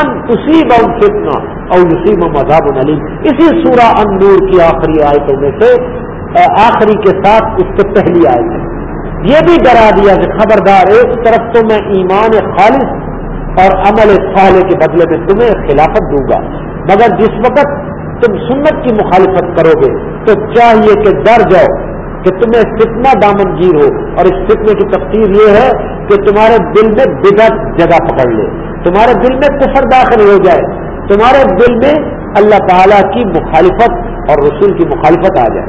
ان تصیب اور فتنا اور نصیب مذہب علیم اسی سورہ ان نور کی آخری آیتوں میں سے آخری کے ساتھ اس سے پہلی آئے ہے۔ یہ بھی ڈرا دیا کہ خبردار، ایک طرف تو میں ایمان خالص اور عمل صالح کے بدلے میں تمہیں خلافت دوں گا۔ مگر جس وقت تم سنت کی مخالفت کرو گے، تو چاہیے کہ ڈر جاؤ کہ تمہیں فتنا دامن گیر ہو۔ اور اس فتنے کی تفصیل یہ ہے کہ تمہارے دل میں بدت جگہ پکڑ لے۔ تمہارے دل میں کفر داخل ہو جائے۔ تمہارے دل میں اللہ تعالی کی مخالفت اور رسول کی مخالفت آ جائے۔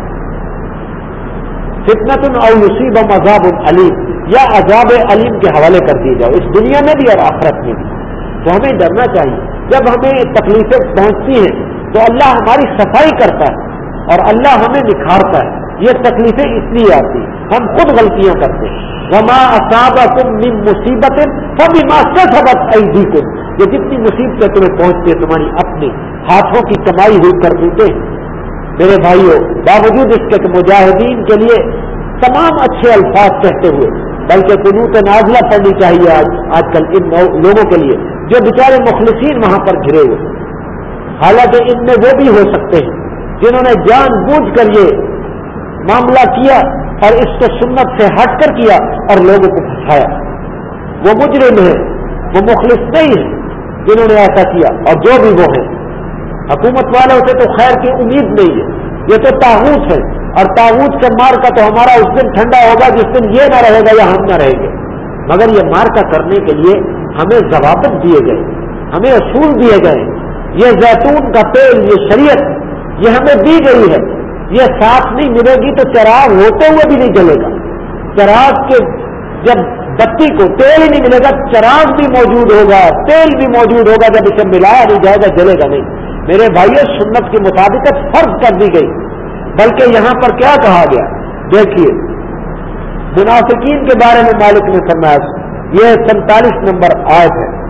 فتنا تم اور نصیب عذاب علیم، یا عذاب علیم کے حوالے کر دیے جاؤ۔ اس دنیا میں بھی اور آخرت میں بھی۔ تو ہمیں ڈرنا چاہیے۔ جب ہمیں تکلیفیں پہنچتی ہیں تو اللہ ہماری صفائی کرتا ہے اور اللہ ہمیں نکھارتا ہے۔ یہ تکلیفیں اس لیے آتی ہم خود غلطیاں کرتے ہیں۔ وما من مصیبت سبھی ماسٹر سبق ایدی کو یہ جتنی مصیبتیں تمہیں پہنچتی ہیں، تمہاری اپنی ہاتھوں کی کمائی ہوئی کر دیتے میرے بھائیوں، باوجود اس کے مجاہدین کے لیے تمام اچھے الفاظ کہتے ہوئے، بلکہ قنوت نازلہ پڑنی چاہیے آج آج کل ان لوگوں کے لیے۔ جو بیچارے مخلصین وہاں پر گھرے ہوئے حالانکہ ان میں وہ بھی ہو سکتے ہیں جنہوں نے جان بوجھ کر یہ معاملہ کیا اور اس کو سنت سے ہٹ کر کیا اور لوگوں کو پھنسایا وہ مجرم ہیں، وہ مخلص نہیں ہیں جنہوں نے ایسا کیا اور جو بھی وہ ہیں۔ حکومت والوں سے تو خیر کی امید نہیں ہے، یہ تو تاحوت ہے۔ اور تاحوت کے مار کا تو ہمارا اس دن ٹھنڈا ہوگا، جس دن یہ نہ رہے گا یا ہم نہ رہیں گے۔ مگر یہ مار کا کرنے کے لیے ہمیں ضوابط دیے گئے، ہمیں اصول دیے گئے۔ یہ زیتون کا تیل، یہ شریعت، یہ ہمیں دی گئی ہے۔ یہ ساتھ نہیں ملے گی تو چراغ ہوتے ہوئے بھی نہیں جلے گا۔ چراغ کے جب بتی کو تیل ہی نہیں ملے گا، چراغ بھی موجود ہوگا، تیل بھی موجود ہوگا، جب اسے ملایا نہیں جائے گا، جلے گا نہیں۔ میرے بھائیوں سنت کی مطابقت فرض کر دی گئی۔ بلکہ یہاں پر کیا کہا گیا؟ دیکھیے، منافقین کے بارے میں مالک نے فرمایا یہ سینتالیس نمبر آیت ہے۔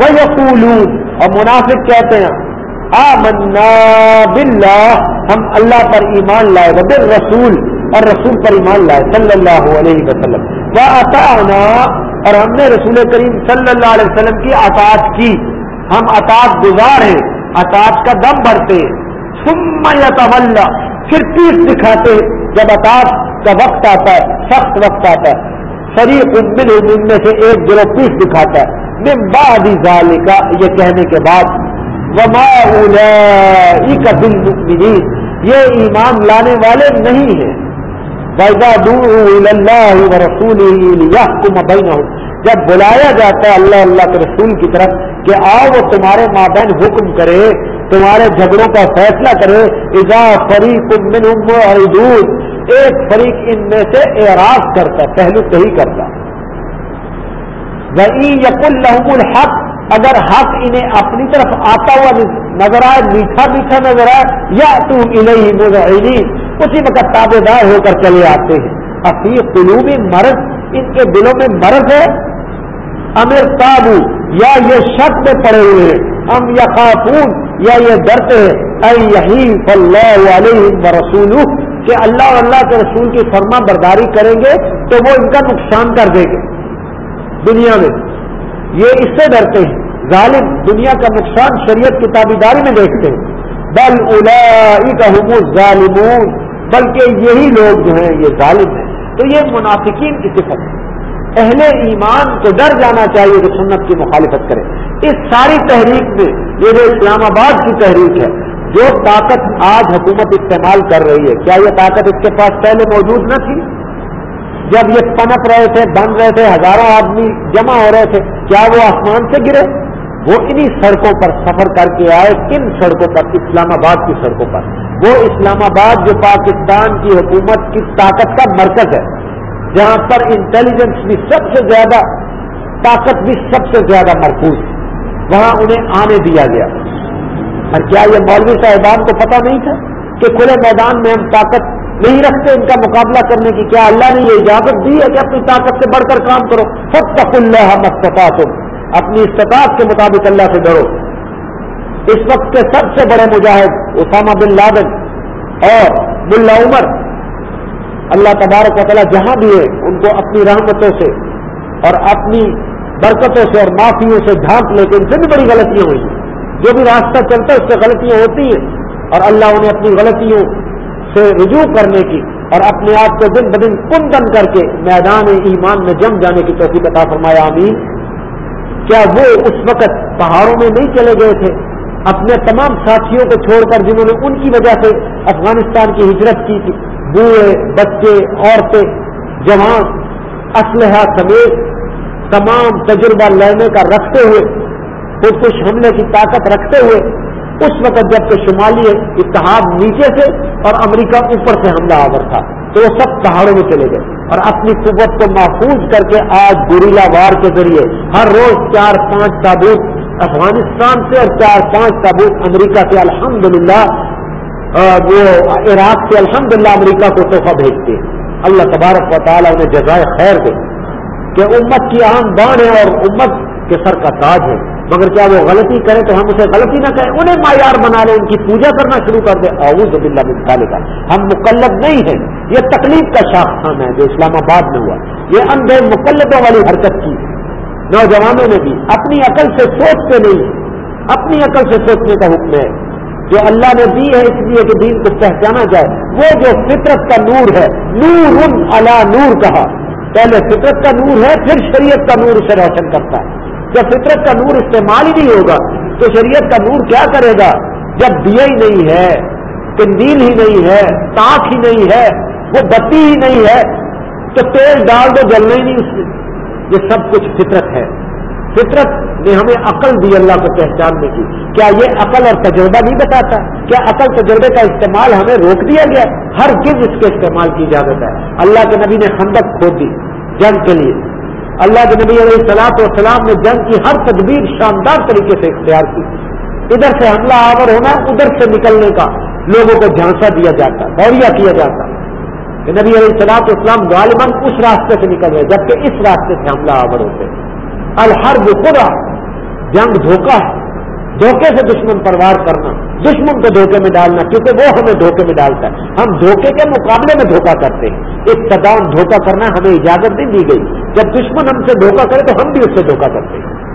وہ یقولون اور منافق کہتے ہیں آ منا ہم اللہ پر ایمان لائے بل رسول اور رسول پر ایمان لائے، صلی اللہ علیہ وسلم۔ وہ اطانا اور ہم نے رسول کریم صلی اللہ علیہ وسلم کی اطاعت کی۔ ہم اطاعت گزار ہیں، اطاعت کا دم بھرتے ثم یتولى پھر پیس دکھاتے جب اطاعت کا وقت آتا ہے، سخت وقت آتا ہے۔ شریف من ان میں سے ایک گروہ پیس دکھاتا ہے۔ من بعد ذالک یہ کہنے کے بعد، وما اولئک بالمؤمنین، یہ ایمان لانے والے نہیں ہیں۔ وَإِذَا دُعُوا إِلَى اللَّهِ وَرَسُولِهِ لِيَحْكُمَ بَيْنَهُمْ، جب بلایا جاتا ہے اللہ اللہ کے رسول کی طرف کہ آؤ وہ تمہارے مابین حکم کرے، تمہارے جھگڑوں کا فیصلہ کرے۔ اضا فریق اور ایک فریق ان میں سے اعراض کرتا پہلو صحیح کرتا۔ وہی یق الحم الحق، اگر حق انہیں اپنی طرف آتا ہوا نظر آئے، میٹھا میٹھا نظر آئے یا تم انہیں اسی وقت تابے دار ہو کر چلے آتے ہیں۔ اپنی قلوبی مرض، ان کے دلوں میں مرض ہے۔ امیر تابو یا یہ شک میں پڑے ہوئے ہیں۔ ہم یا خاتون یا یہ ڈرتے ہیں۔ اے یہی اللہ علیہ رسول کہ اللہ اللہ کے رسول کی فرما برداری کریں گے تو وہ ان کا نقصان کر دیں گے۔ دنیا میں یہ اس سے ڈرتے ہیں۔ ظالم دنیا کا نقصان شریعت کی تابیداری میں دیکھتے ہیں۔ بل الا ظالمون بلکہ یہی لوگ جو ہیں، یہ ظالم ہیں۔ تو یہ منافقین کی صفت ہے۔ اہل ایمان کو ڈر جانا چاہیے کہ سنت کی مخالفت کرے۔ اس ساری تحریک میں یہ جو اسلام آباد کی تحریک ہے جو طاقت آج حکومت استعمال کر رہی ہے، کیا یہ طاقت اس کے پاس پہلے موجود نہ تھی؟ جب یہ پنپ رہے تھے، بن رہے تھے، ہزاروں آدمی جمع ہو رہے تھے، کیا وہ آسمان سے گرے؟ وہ انہی سڑکوں پر سفر کر کے آئے، کن سڑکوں پر؟ اسلام آباد کی سڑکوں پر۔ وہ اسلام آباد جو پاکستان کی حکومت کی طاقت کا مرکز ہے، جہاں پر انٹیلیجنس بھی سب سے زیادہ، طاقت بھی سب سے زیادہ مرکوز، وہاں انہیں آنے دیا گیا۔ اور کیا یہ مولوی صاحبان کو پتہ نہیں تھا کہ کھلے میدان میں ہم طاقت نہیں رکھتے ان کا مقابلہ کرنے کی؟ کیا اللہ نے یہ اجازت دی ہے کہ اپنی طاقت سے بڑھ کر کام کرو؟ سب تک اللہ مستفا تم اپنی استطاعت کے مطابق اللہ سے ڈرو۔ اس وقت کے سب سے بڑے مجاہد اسامہ بن لادن اور ملا عمر۔ اللہ تبارک و تعالیٰ جہاں بھی ہے ان کو اپنی رحمتوں سے اور اپنی برکتوں سے اور معافیوں سے ڈھانک لے کے ان سے بھی بڑی غلطیاں ہوئی۔ جو بھی راستہ چلتا ہے اس سے غلطیاں ہوتی ہیں اور اللہ انہیں اپنی غلطیوں سے رجوع کرنے کی اور اپنے آپ کو دن بدن کن دن کر کے میدان ایمان میں جم جانے کی توفیق عطا فرمایا امین کیا وہ اس وقت پہاڑوں میں نہیں چلے گئے تھے؟ اپنے تمام ساتھیوں کو چھوڑ کر جنہوں نے ان کی وجہ سے افغانستان کی ہجرت کی تھی، بوڑھے، بچے، عورتیں، جوان، اسلحہ سمیت تمام تجربہ لڑنے کا رکھتے ہوئے خود کش حملے کی طاقت رکھتے ہوئے، اس وقت جبکہ شمالی اتحاد نیچے سے اور امریکہ اوپر سے حملہ آور تھا، تو وہ سب پہاڑوں میں چلے گئے۔ اور اپنی قوت کو محفوظ کر کے آج گریلا وار کے ذریعے ہر روز چار پانچ تابوت افغانستان سے اور چار پانچ تابوت امریکہ سے الحمدللہ وہ عراق سے الحمدللہ امریکہ کو تحفہ بھیجتے ہیں۔ اللہ تبارک و تعالیٰ انہیں جزائے خیر دے کہ امت کی اہم بان ہے اور امت کے سر کا تاج ہے۔ مگر کیا وہ غلطی کرے تو ہم اسے غلطی نہ کہیں انہیں معیار بنا لیں، ان کی پوجا کرنا شروع کر دیں۔ اعوذ باللہ من کا ہم مقلد نہیں ہیں۔ یہ تکلیف کا شاخ خان ہے جو اسلام آباد میں ہوا۔ یہ اندھے مقلدوں والی حرکت کی۔ نوجوانوں نے بھی اپنی عقل سے سوچتے نہیں۔ اپنی عقل سے سوچنے کا حکم ہے۔ جو اللہ نے دی ہے اس لیے کہ دین کو پہچانا جائے۔ وہ جو فطرت کا نور ہے نور اللہ نور کہا۔ پہلے فطرت کا نور ہے، پھر شریعت کا نور اسے روشن کرتا ہے۔ جب فطرت کا نور استعمال ہی نہیں ہوگا تو شریعت کا نور کیا کرے گا؟ جب دیا ہی نہیں ہے کندیل ہی نہیں ہے، تاک ہی نہیں ہے، وہ بتی ہی نہیں ہے، تو تیل ڈال دو، جلنا ہی نہیں اس میں۔ یہ سب کچھ فطرت ہے۔ فطرت نے ہمیں عقل دی اللہ کو پہچاننے کی۔ کیا یہ عقل اور تجربہ نہیں بتاتا؟ کیا عقل تجربے کا استعمال ہمیں روک دیا گیا؟ ہر کس اس کے استعمال کی اجازت ہے۔ اللہ کے نبی نے خندق کھود دی جنگ کے لیے۔ اللہ کے نبی علیہ السلاط والسلام نے جنگ کی ہر تدبیر شاندار طریقے سے اختیار کی۔ ادھر سے حملہ آور ہونا، ادھر سے نکلنے کا لوگوں کو جھانسا دیا جاتا دوریا کیا جاتا۔ کہ نبی علیہ السلاط اسلام غالباً اس راستے سے نکل رہے جبکہ اس راستے سے حملہ آور ہوتے۔ الحرب خدا، جنگ دھوکہ ہے۔ دھوکے سے دشمن پروار کرنا، دشمن کو دھوکے میں ڈالنا، کیونکہ وہ ہمیں دھوکے میں ڈالتا ہے۔ ہم دھوکے کے مقابلے میں دھوکہ کرتے ہیں۔ اقتدام دھوکہ کرنا ہمیں اجازت نہیں دی گئی۔ جب دشمن ہم سے دھوکہ کرے تو ہم بھی اس سے دھوکہ کرتے ہیں۔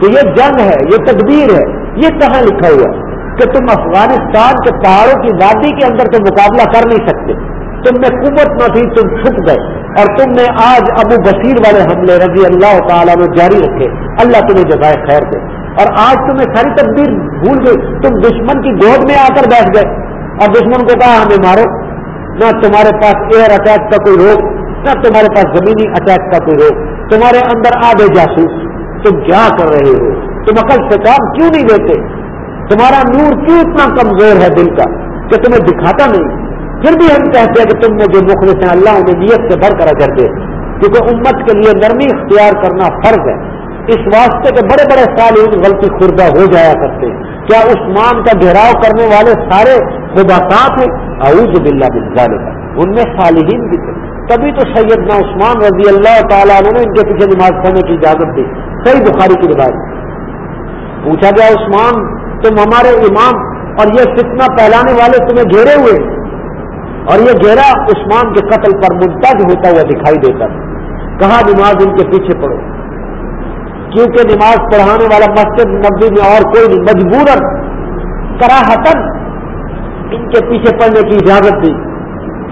تو یہ جنگ ہے، یہ تدبیر ہے، یہ کہاں لکھا ہوا کہ تم افغانستان کے پہاڑوں کی وادی کے اندر تو مقابلہ کر نہیں سکتے۔ تم میں قوت نہ تھی، تم چھپ گئے۔ اور تم نے آج ابو بصیر والے حملے رضی اللہ تعالیٰ میں جاری رکھے۔ اللہ تمہیں جزائے خیر دے۔ اور آج تمہیں ساری تدبیر بھول گئی تم دشمن کی گود میں آ کر بیٹھ گئے۔ اور دشمن کو کہا، ہمیں مارو۔ نہ تمہارے پاس ایئر اٹیک کا کوئی روک نہ تمہارے پاس زمینی اٹیک کا کوئی روک، تمہارے اندر آدھے جاسوس، تم کیا کر رہے ہو؟ تم عقل سے کام کیوں نہیں دیتے تمہارا نور کیوں اتنا کمزور ہے دل کا کہ تمہیں دکھاتا نہیں؟ پھر بھی ہم کہتے ہیں کہ تم نے جو مخلص ہیں، اللہ انہیں نیت سے بڑھ کر اجر دے، کیونکہ امت کے لیے نرمی اختیار کرنا فرض ہے۔ اس واسطے کے بڑے بڑے سال ان غلطی خوردہ ہو جایا کرتے۔ ہیں کیا عثمان کا گھیراؤ کرنے والے سارے خباطات ہیں؟ اعوذ باللہ بالظال کا ان میں صالحین بھی تھے۔ تبھی تو سیدنا عثمان رضی اللہ تعالیٰ عنہ نے ان کے پیچھے نماز پڑھنے کی اجازت دی۔ صحیح بخاری کی روایت۔ پوچھا گیا عثمان، تم ہمارے امام اور یہ فتنہ پھیلانے والے تمہیں گھیرے ہوئے؟ اور یہ گھیرا عثمان کے قتل پر منتج ہوتا ہوا دکھائی دیتا۔ کہا، نماز ان کے پیچھے پڑھو۔ کیونکہ نماز پڑھانے والا مسجد نبی میں اور کوئی نہیں مجبور کراہتن ان کے پیچھے پڑھنے کی اجازت دی۔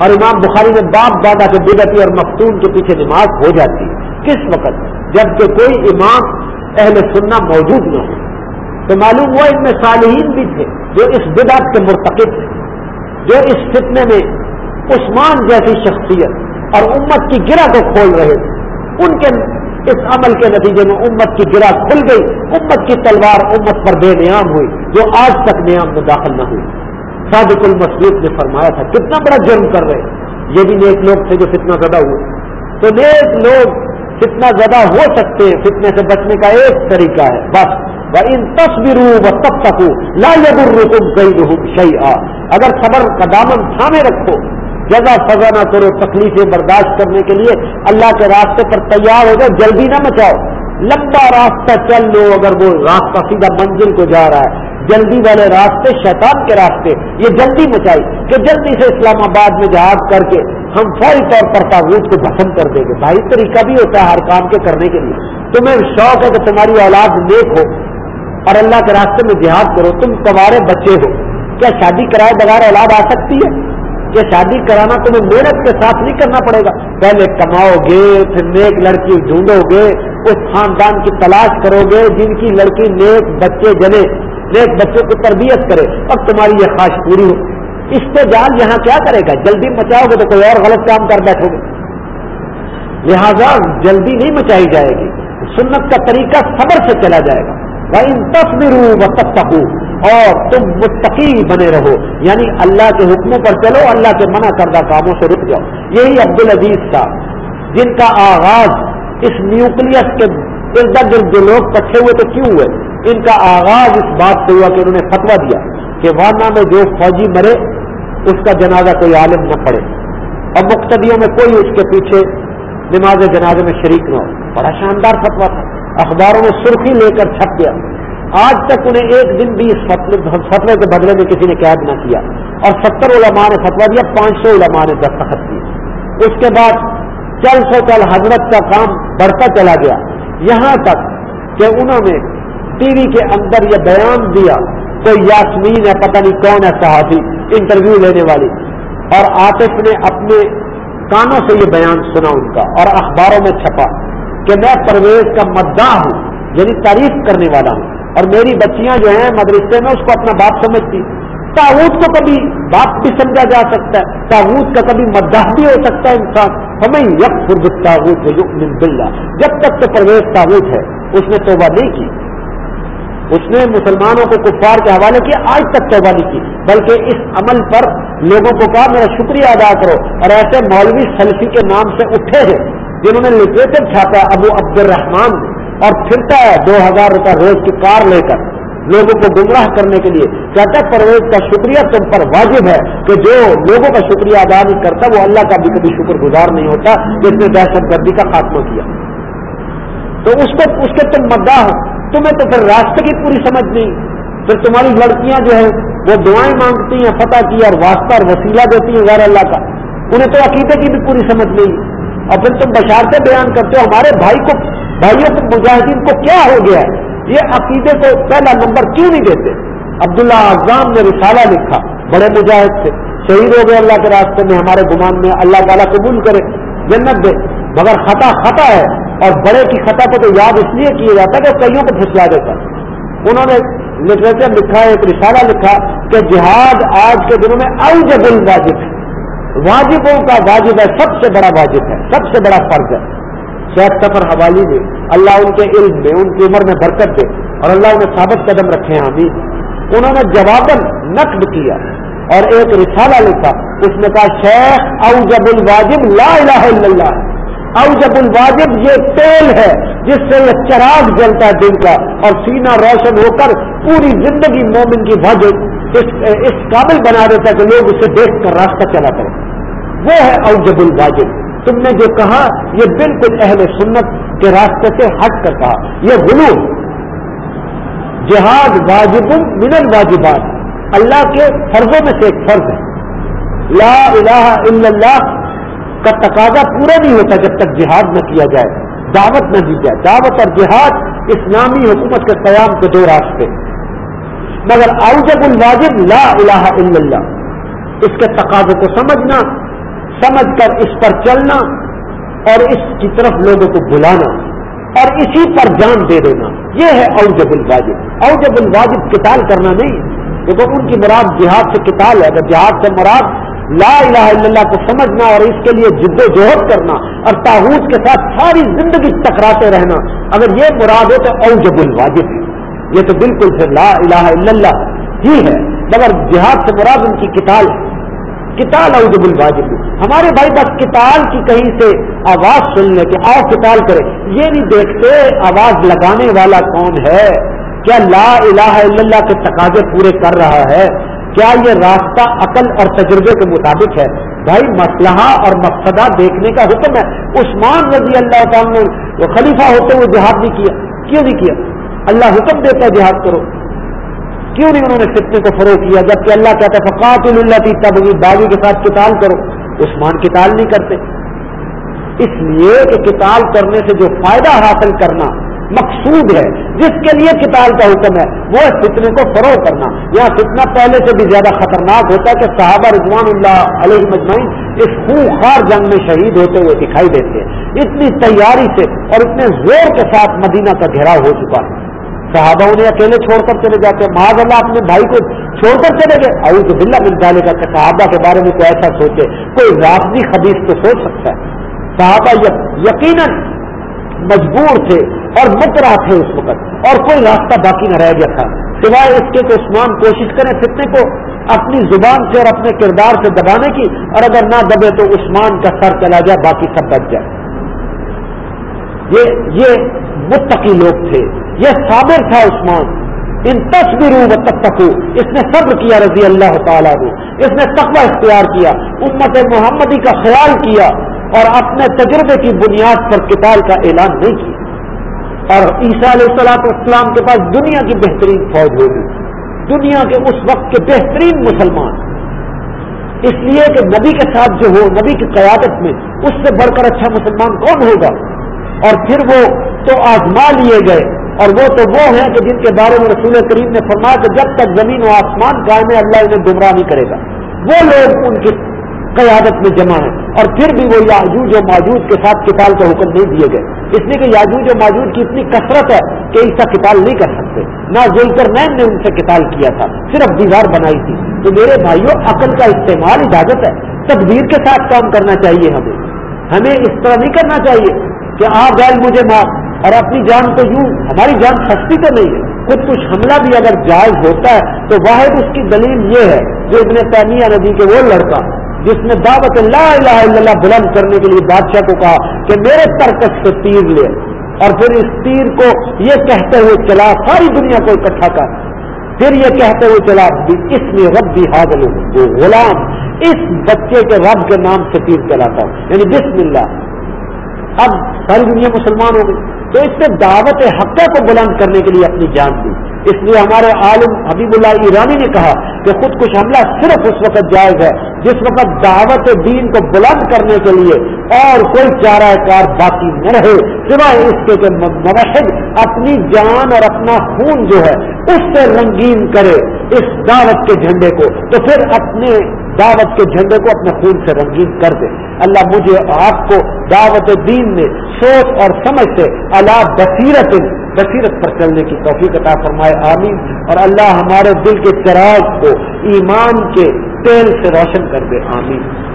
اور امام بخاری نے باپ دادا کے بدتی اور مختون کے پیچھے نماز ہو جاتی کس وقت؟ جبکہ کوئی امام اہل سننا موجود نہ ہو۔ تو معلوم ہوا ان میں صالحین بھی تھے جو اس بدعت کے مرتکب تھے، جو اس فتنے میں عثمان جیسی شخصیت اور امت کی گرہ کو کھول رہے تھے۔ ان کے اس عمل کے نتیجے میں امت کی گرا کھل گئی، امت کی تلوار امت پر بے نیام ہوئی، جو آج تک نیام میں داخل نہ ہوئی۔ صادق المسلوط نے فرمایا تھا، کتنا بڑا جرم کر رہے یہ بھی نیک لوگ تھے جو فتنا زدہ ہوئے۔ تو نیک لوگ فتنا زدہ ہو سکتے ہیں، فتنے سے بچنے کا ایک طریقہ ہے، بس۔ وہ ان تصویروں و تب تک لا یبر تم گئی اگر صبر کا دامن تھامے رکھو جگہ سزا نہ کرو تکلیفیں برداشت کرنے کے لیے، اللہ کے راستے پر تیار ہو جاؤ، جلدی نہ مچاؤ۔ لمبا راستہ چل لو، اگر وہ راستہ سیدھا منزل کو جا رہا ہے۔ جلدی والے راستے، شیطان کے راستے، یہ جلدی مچائی کہ جلدی سے اسلام آباد میں جہاز کر کے ہم فوری طور پر تابوت کو بسم کر دیں گے۔ بھائی، طریقہ بھی ہوتا ہے ہر کام کے کرنے کے لیے۔ تمہیں شوق ہے کہ تمہاری اولاد نیک ہو اور اللہ کے راستے میں جہاد کرو۔ تم تمہارے بچے ہو۔ کیا شادی کرائے بغیر اولاد آ سکتی ہے؟ یہ شادی کرانا تمہیں محنت کے ساتھ نہیں کرنا پڑے گا۔ پہلے کماؤ گے، پھر نیک لڑکی ڈھونڈو گے، اس خاندان کی تلاش کرو گے، جن کی لڑکی نیک بچے جنے نیک بچوں کو تربیت کرے، اب تمہاری یہ خواہش پوری ہو۔ اس پہ جال یہاں کیا کرے گا؟ جلدی مچاؤ گے تو کوئی اور غلط کام کر بیٹھو گے۔ لہذا جلدی نہیں مچائی جائے گی۔ سنت کا طریقہ صبر سے چلا جائے گا۔ وہ ان تصویر تک اور تم متقی بنے رہو۔ یعنی اللہ کے حکموں پر چلو، اللہ کے منع کردہ کاموں سے رک جاؤ۔ یہی عبد العزیز جن کا آغاز اس نیوکلس کے ارد گرد جو لوگ کٹھے ہوئے تو کیوں ہوئے؟ ان کا آغاز اس بات سے ہوا کہ انہوں نے فتوا دیا کہ وارنا میں جو فوجی مرے، اس کا جنازہ کوئی عالم نہ پڑے۔ اور مقتدیوں میں کوئی اس کے پیچھے نماز جنازے میں شریک نہ ہو۔ بڑا شاندار فتوا تھا۔ اخباروں میں سرخی لے کر چھپ گیا۔ آج تک انہیں ایک دن بھی اس فتوے کے بدلے میں کسی نے قید نہ کیا۔ اور ستر علماء نے فتوا دیا، پانچ سو علماء نے دستخط کیے۔ اس کے بعد چل سو چل حضرت کا کام بڑھتا چلا گیا۔ یہاں تک کہ انہوں نے ٹی وی کے اندر یہ بیان دیا، کوئی یاسمین ہے، پتہ نہیں کون ہے صحافی، انٹرویو لینے والی۔ اور آتف نے اپنے کانوں سے یہ بیان سنا ان کا اور اخباروں میں چھپا کہ میں پرویز کا مداح ہوں یعنی تعریف کرنے والا ہوں۔ اور میری بچیاں جو ہیں مدرسے میں، اس کو اپنا باپ سمجھتی۔ تاوت کو کبھی باپ بھی سمجھا جا سکتا ہے تاوت کا کبھی مداح بھی ہو سکتا ہے انسان۔ ہمیں یک خود تاوت ہے یق جب تک تو پرویز تاوت ہے، اس نے توبہ نہیں کی۔ اس نے مسلمانوں کو کفار کے حوالے کیا، آج تک توبہ نہیں کی۔ بلکہ اس عمل پر لوگوں کو کہا، میرا شکریہ ادا کرو۔ اور ایسے مولوی سلفی کے نام سے اٹھے ہیں، جنہوں نے لٹریچر چھاپا ابو عبد الرحمان اور پھرتا ہے دو ہزار روپے روز کی کار لے کر۔ لوگوں کو گمراہ کرنے کے لیے کہتا پرویز کا شکریہ تم پر واجب ہے کہ جو لوگوں کا شکریہ ادا نہیں کرتا وہ اللہ کا بھی کبھی شکر گزار نہیں ہوتا جس نے دہشت گردی کا خاتمہ کیا۔ تو اس کو اس کے تم مداح تمہیں تو پھر راستے کی پوری سمجھ نہیں۔ پھر تمہاری لڑکیاں جو ہیں، وہ دعائیں مانگتی ہیں، فتح کی اور واسطہ اور وسیلہ دیتی ہیں غیر اللہ کا۔ انہیں تو عقیدے کی بھی پوری سمجھ نہیں۔ اور پھر تم بشارتیں بیان کرتے ہو، ہمارے بھائی کو بھائیوں کو مجاہدین کو کیا ہو گیا ہے؟ یہ عقیدے کو پہلا نمبر کیوں نہیں دیتے؟ عبداللہ اعظام نے رسالہ لکھا، بڑے مجاہد سے شہید ہو گئے اللہ کے راستے میں، ہمارے گمان میں اللہ تعالیٰ قبول کرے، جنت دے۔ مگر خطا خطا ہے، اور بڑے کی خطا کو تو یاد اس لیے کیا جاتا ہے کہ کئیوں کو پھسلا دیتا انہوں نے لٹریچر لکھا ہے ایک رسالہ لکھا کہ جہاد آج کے دنوں میں اوجب الواجب ہے۔ واجبوں کا واجب ہے، سب سے بڑا واجب ہے، سب سے بڑا فرض ہے۔ شیخ سفر حوالی میں اللہ ان کے علم میں ان کی عمر میں برکت دے۔ اور اللہ انہیں ثابت قدم رکھے ہیں آمین۔ انہوں نے جواباً نقد کیا اور ایک رسالہ لکھا۔ اس نے کہا شیخ او جب الواجب لا الہ الا اللہ۔ او جب الواجب یہ تیل ہے جس سے یہ چراغ جلتا ہے دن کا اور سینہ روشن ہو کر پوری زندگی مومن کی وجہ اس, اس قابل بنا دیتا ہے کہ لوگ اسے دیکھ کر راستہ چلا کریں۔ وہ ہے او جب الواجب۔ تم نے جو کہا، یہ بالکل اہل سنت کے راستے سے ہٹ کر کہا۔ یہ غلو جہاد واجب من الواجبات۔ اللہ کے فرضوں میں سے ایک فرض ہے۔ لا الہ الا اللہ کا تقاضا پورا نہیں ہوتا جب تک جہاد نہ کیا جائے، دعوت نہ دی جائے۔ دعوت اور جہاد اسلامی حکومت کے قیام کے دو راستے۔ مگر اوجب الواجب لا الہ الا اللہ۔ اس کے تقاضے کو سمجھنا سمجھ کر اس پر چلنا اور اس کی طرف لوگوں کو بلانا اور اسی پر جان دے دینا۔ یہ ہے اوجب الواجب۔ اوجب الواجب کتال کرنا نہیں۔ دیکھو، ان کی مراد جہاد سے کتال ہے۔ اگر جہاد سے مراد لا الہ الا اللہ کو سمجھنا اور اس کے لیے جد و جہد کرنا اور تاحود کے ساتھ ساری زندگی ٹکراتے رہنا، اگر یہ مراد ہو تو اوجب الواجب ہے۔ یہ تو بالکل پھر لا الہ الا اللہ ہی ہے۔ مگر جہاد سے مراد ان کی کتال ہے۔ کتال اوجب الواجب ہمارے بھائی بس کتال کی کہیں سے آواز سن لے کہ آؤ کتال کرے۔ یہ نہیں دیکھتے آواز لگانے والا کون ہے۔ کیا لا الہ الا اللہ کے تقاضے پورے کر رہا ہے؟ کیا یہ راستہ عقل اور تجربے کے مطابق ہے؟ بھائی مسلحہ اور مقصدہ دیکھنے کا حکم ہے۔ عثمان رضی اللہ تعالیٰ نے وہ خلیفہ ہوتے ہوئے جہاد نہیں کیا۔ کیوں نہیں کیا؟ اللہ حکم دیتا ہے جہاد کرو۔ کیوں نہیں انہوں نے فتنے کو فروغ کیا؟ جبکہ اللہ کہتا ہے فقات اللہ کی تب باغی کے ساتھ کتال کرو۔ عثمان کتال نہیں کرتے۔ اس لیے کہ کتال کرنے سے جو فائدہ حاصل کرنا مقصود ہے، جس کے لیے کتاب کا حکم ہے، وہ فتنے کو فروغ کرنا۔ یہاں فتنہ پہلے سے بھی زیادہ خطرناک ہوتا ہے کہ صحابہ رضوان اللہ علیہ مجمعین اس خونخوار جنگ میں شہید ہوتے ہوئے دکھائی دیتے ہیں۔ اتنی تیاری سے اور اتنے زور کے ساتھ مدینہ کا گھیراؤ ہو چکا ہے۔ صحابہ انہیں اکیلے چھوڑ کر چلے جاتے ہیں۔ معاذ اللہ اپنے بھائی کو چھوڑ کر چلے گئے۔ ابھی تو بلا مل کا صحابہ کے بارے میں تو ایسا سوچے، کوئی راستی خبیص تو سوچ سکتا ہے۔ صحابہ یقیناً مجبور تھے اور مکرا تھے اس وقت، اور کوئی راستہ باقی نہ رہ گیا تھا۔ سوائے اس کے کہ عثمان کوشش کریں فتنے کو اپنی زبان سے اور اپنے کردار سے دبانے کی، اور اگر نہ دبے تو عثمان کا سر چلا جائے باقی سب بچ جائے یہ یہ متقی لوگ تھے۔ یہ صابر تھا عثمان۔ ان تصویروں و تک اس نے صبر کیا رضی اللہ تعالیٰ کو اس نے تقوی اختیار کیا۔ امت محمدی کا خیال کیا اور اپنے تجربے کی بنیاد پر کتاب کا اعلان نہیں کیا۔ اور عیسیٰ علیہ السلاط اسلام کے پاس دنیا کی بہترین فوج ہوگی۔ دنیا کے اس وقت کے بہترین مسلمان۔ اس لیے کہ نبی کے ساتھ جو ہو، نبی کی قیادت میں اس سے بڑھ کر اچھا مسلمان کون ہوگا؟ اور پھر وہ تو آزما لیے گئے اور وہ تو وہ ہیں کہ جن کے بارے میں رسول کریم نے فرمایا کہ جب تک زمین و آسمان قائم ہے، اللہ انہیں گمراہ نہیں کرے گا۔ وہ لوگ ان کی قیادت میں جمع ہیں اور پھر بھی وہ یاجوج و ماجوج کے ساتھ کتاب کا حکم نہیں دیے گئے۔ اس لیے کہ یاجوج و ماجوج کی اتنی کثرت ہے کہ اس کا کتاب نہیں کر سکتے۔ نہ زلکر نین نے ان سے کتاب کیا تھا، صرف دیوار بنائی تھی۔ تو میرے بھائیوں عقل کا استعمال اجازت ہے۔ تدبیر کے ساتھ کام کرنا چاہیے ہمیں۔ ہمیں اس طرح نہیں کرنا چاہیے۔ کہ آپ گائل مجھے ماں اور اپنی جان تو یوں ہماری جان سستی تو نہیں ہے خود کچھ حملہ بھی اگر جائز ہوتا ہے تو واحد اس کی دلیل یہ ہے جو ابن تیمیہ ندی کے وہ لڑکا جس نے دعوت لا الہ الا اللہ بلند کرنے کے لیے بادشاہ کو کہا کہ میرے ترکش سے تیر لے۔ اور پھر اس تیر کو یہ کہتے ہوئے چلا، ساری دنیا کو اکٹھا کر۔ پھر یہ کہتے ہوئے چلا اس میں رب بھی حاضر غلام۔ اس بچے کے رب کے نام سے تیر چلاتا ہوں۔ یعنی بسم اللہ۔ اب ساری دنیا مسلمان ہو گئی۔ تو اس نے دعوت حقہ کو بلند کرنے کے لیے اپنی جان دی۔ اس لیے ہمارے عالم حبیب اللہ ایرانی نے کہا کہ خود کچھ حملہ صرف اس وقت جائز ہے جس وقت دعوت دین کو بلند کرنے کے لیے اور کوئی چارہ کار باقی نہ رہے، سوائے اس کے کہ موحد اپنی جان اور اپنا خون جو ہے، اس سے رنگین کرے اس دعوت کے جھنڈے کو۔ تو پھر اپنے دعوت کے جھنڈے کو اپنے خون سے رنگین کر دے۔ اللہ مجھے آپ کو دعوت دین میں سوچ اور سمجھ سے اللہ بصیرت بصیرت پر چلنے کی توفیق عطا فرمائے، آمین۔ اور اللہ ہمارے دل کے چراغ کو ایمان کے تیل سے روشن کر دے، آمین۔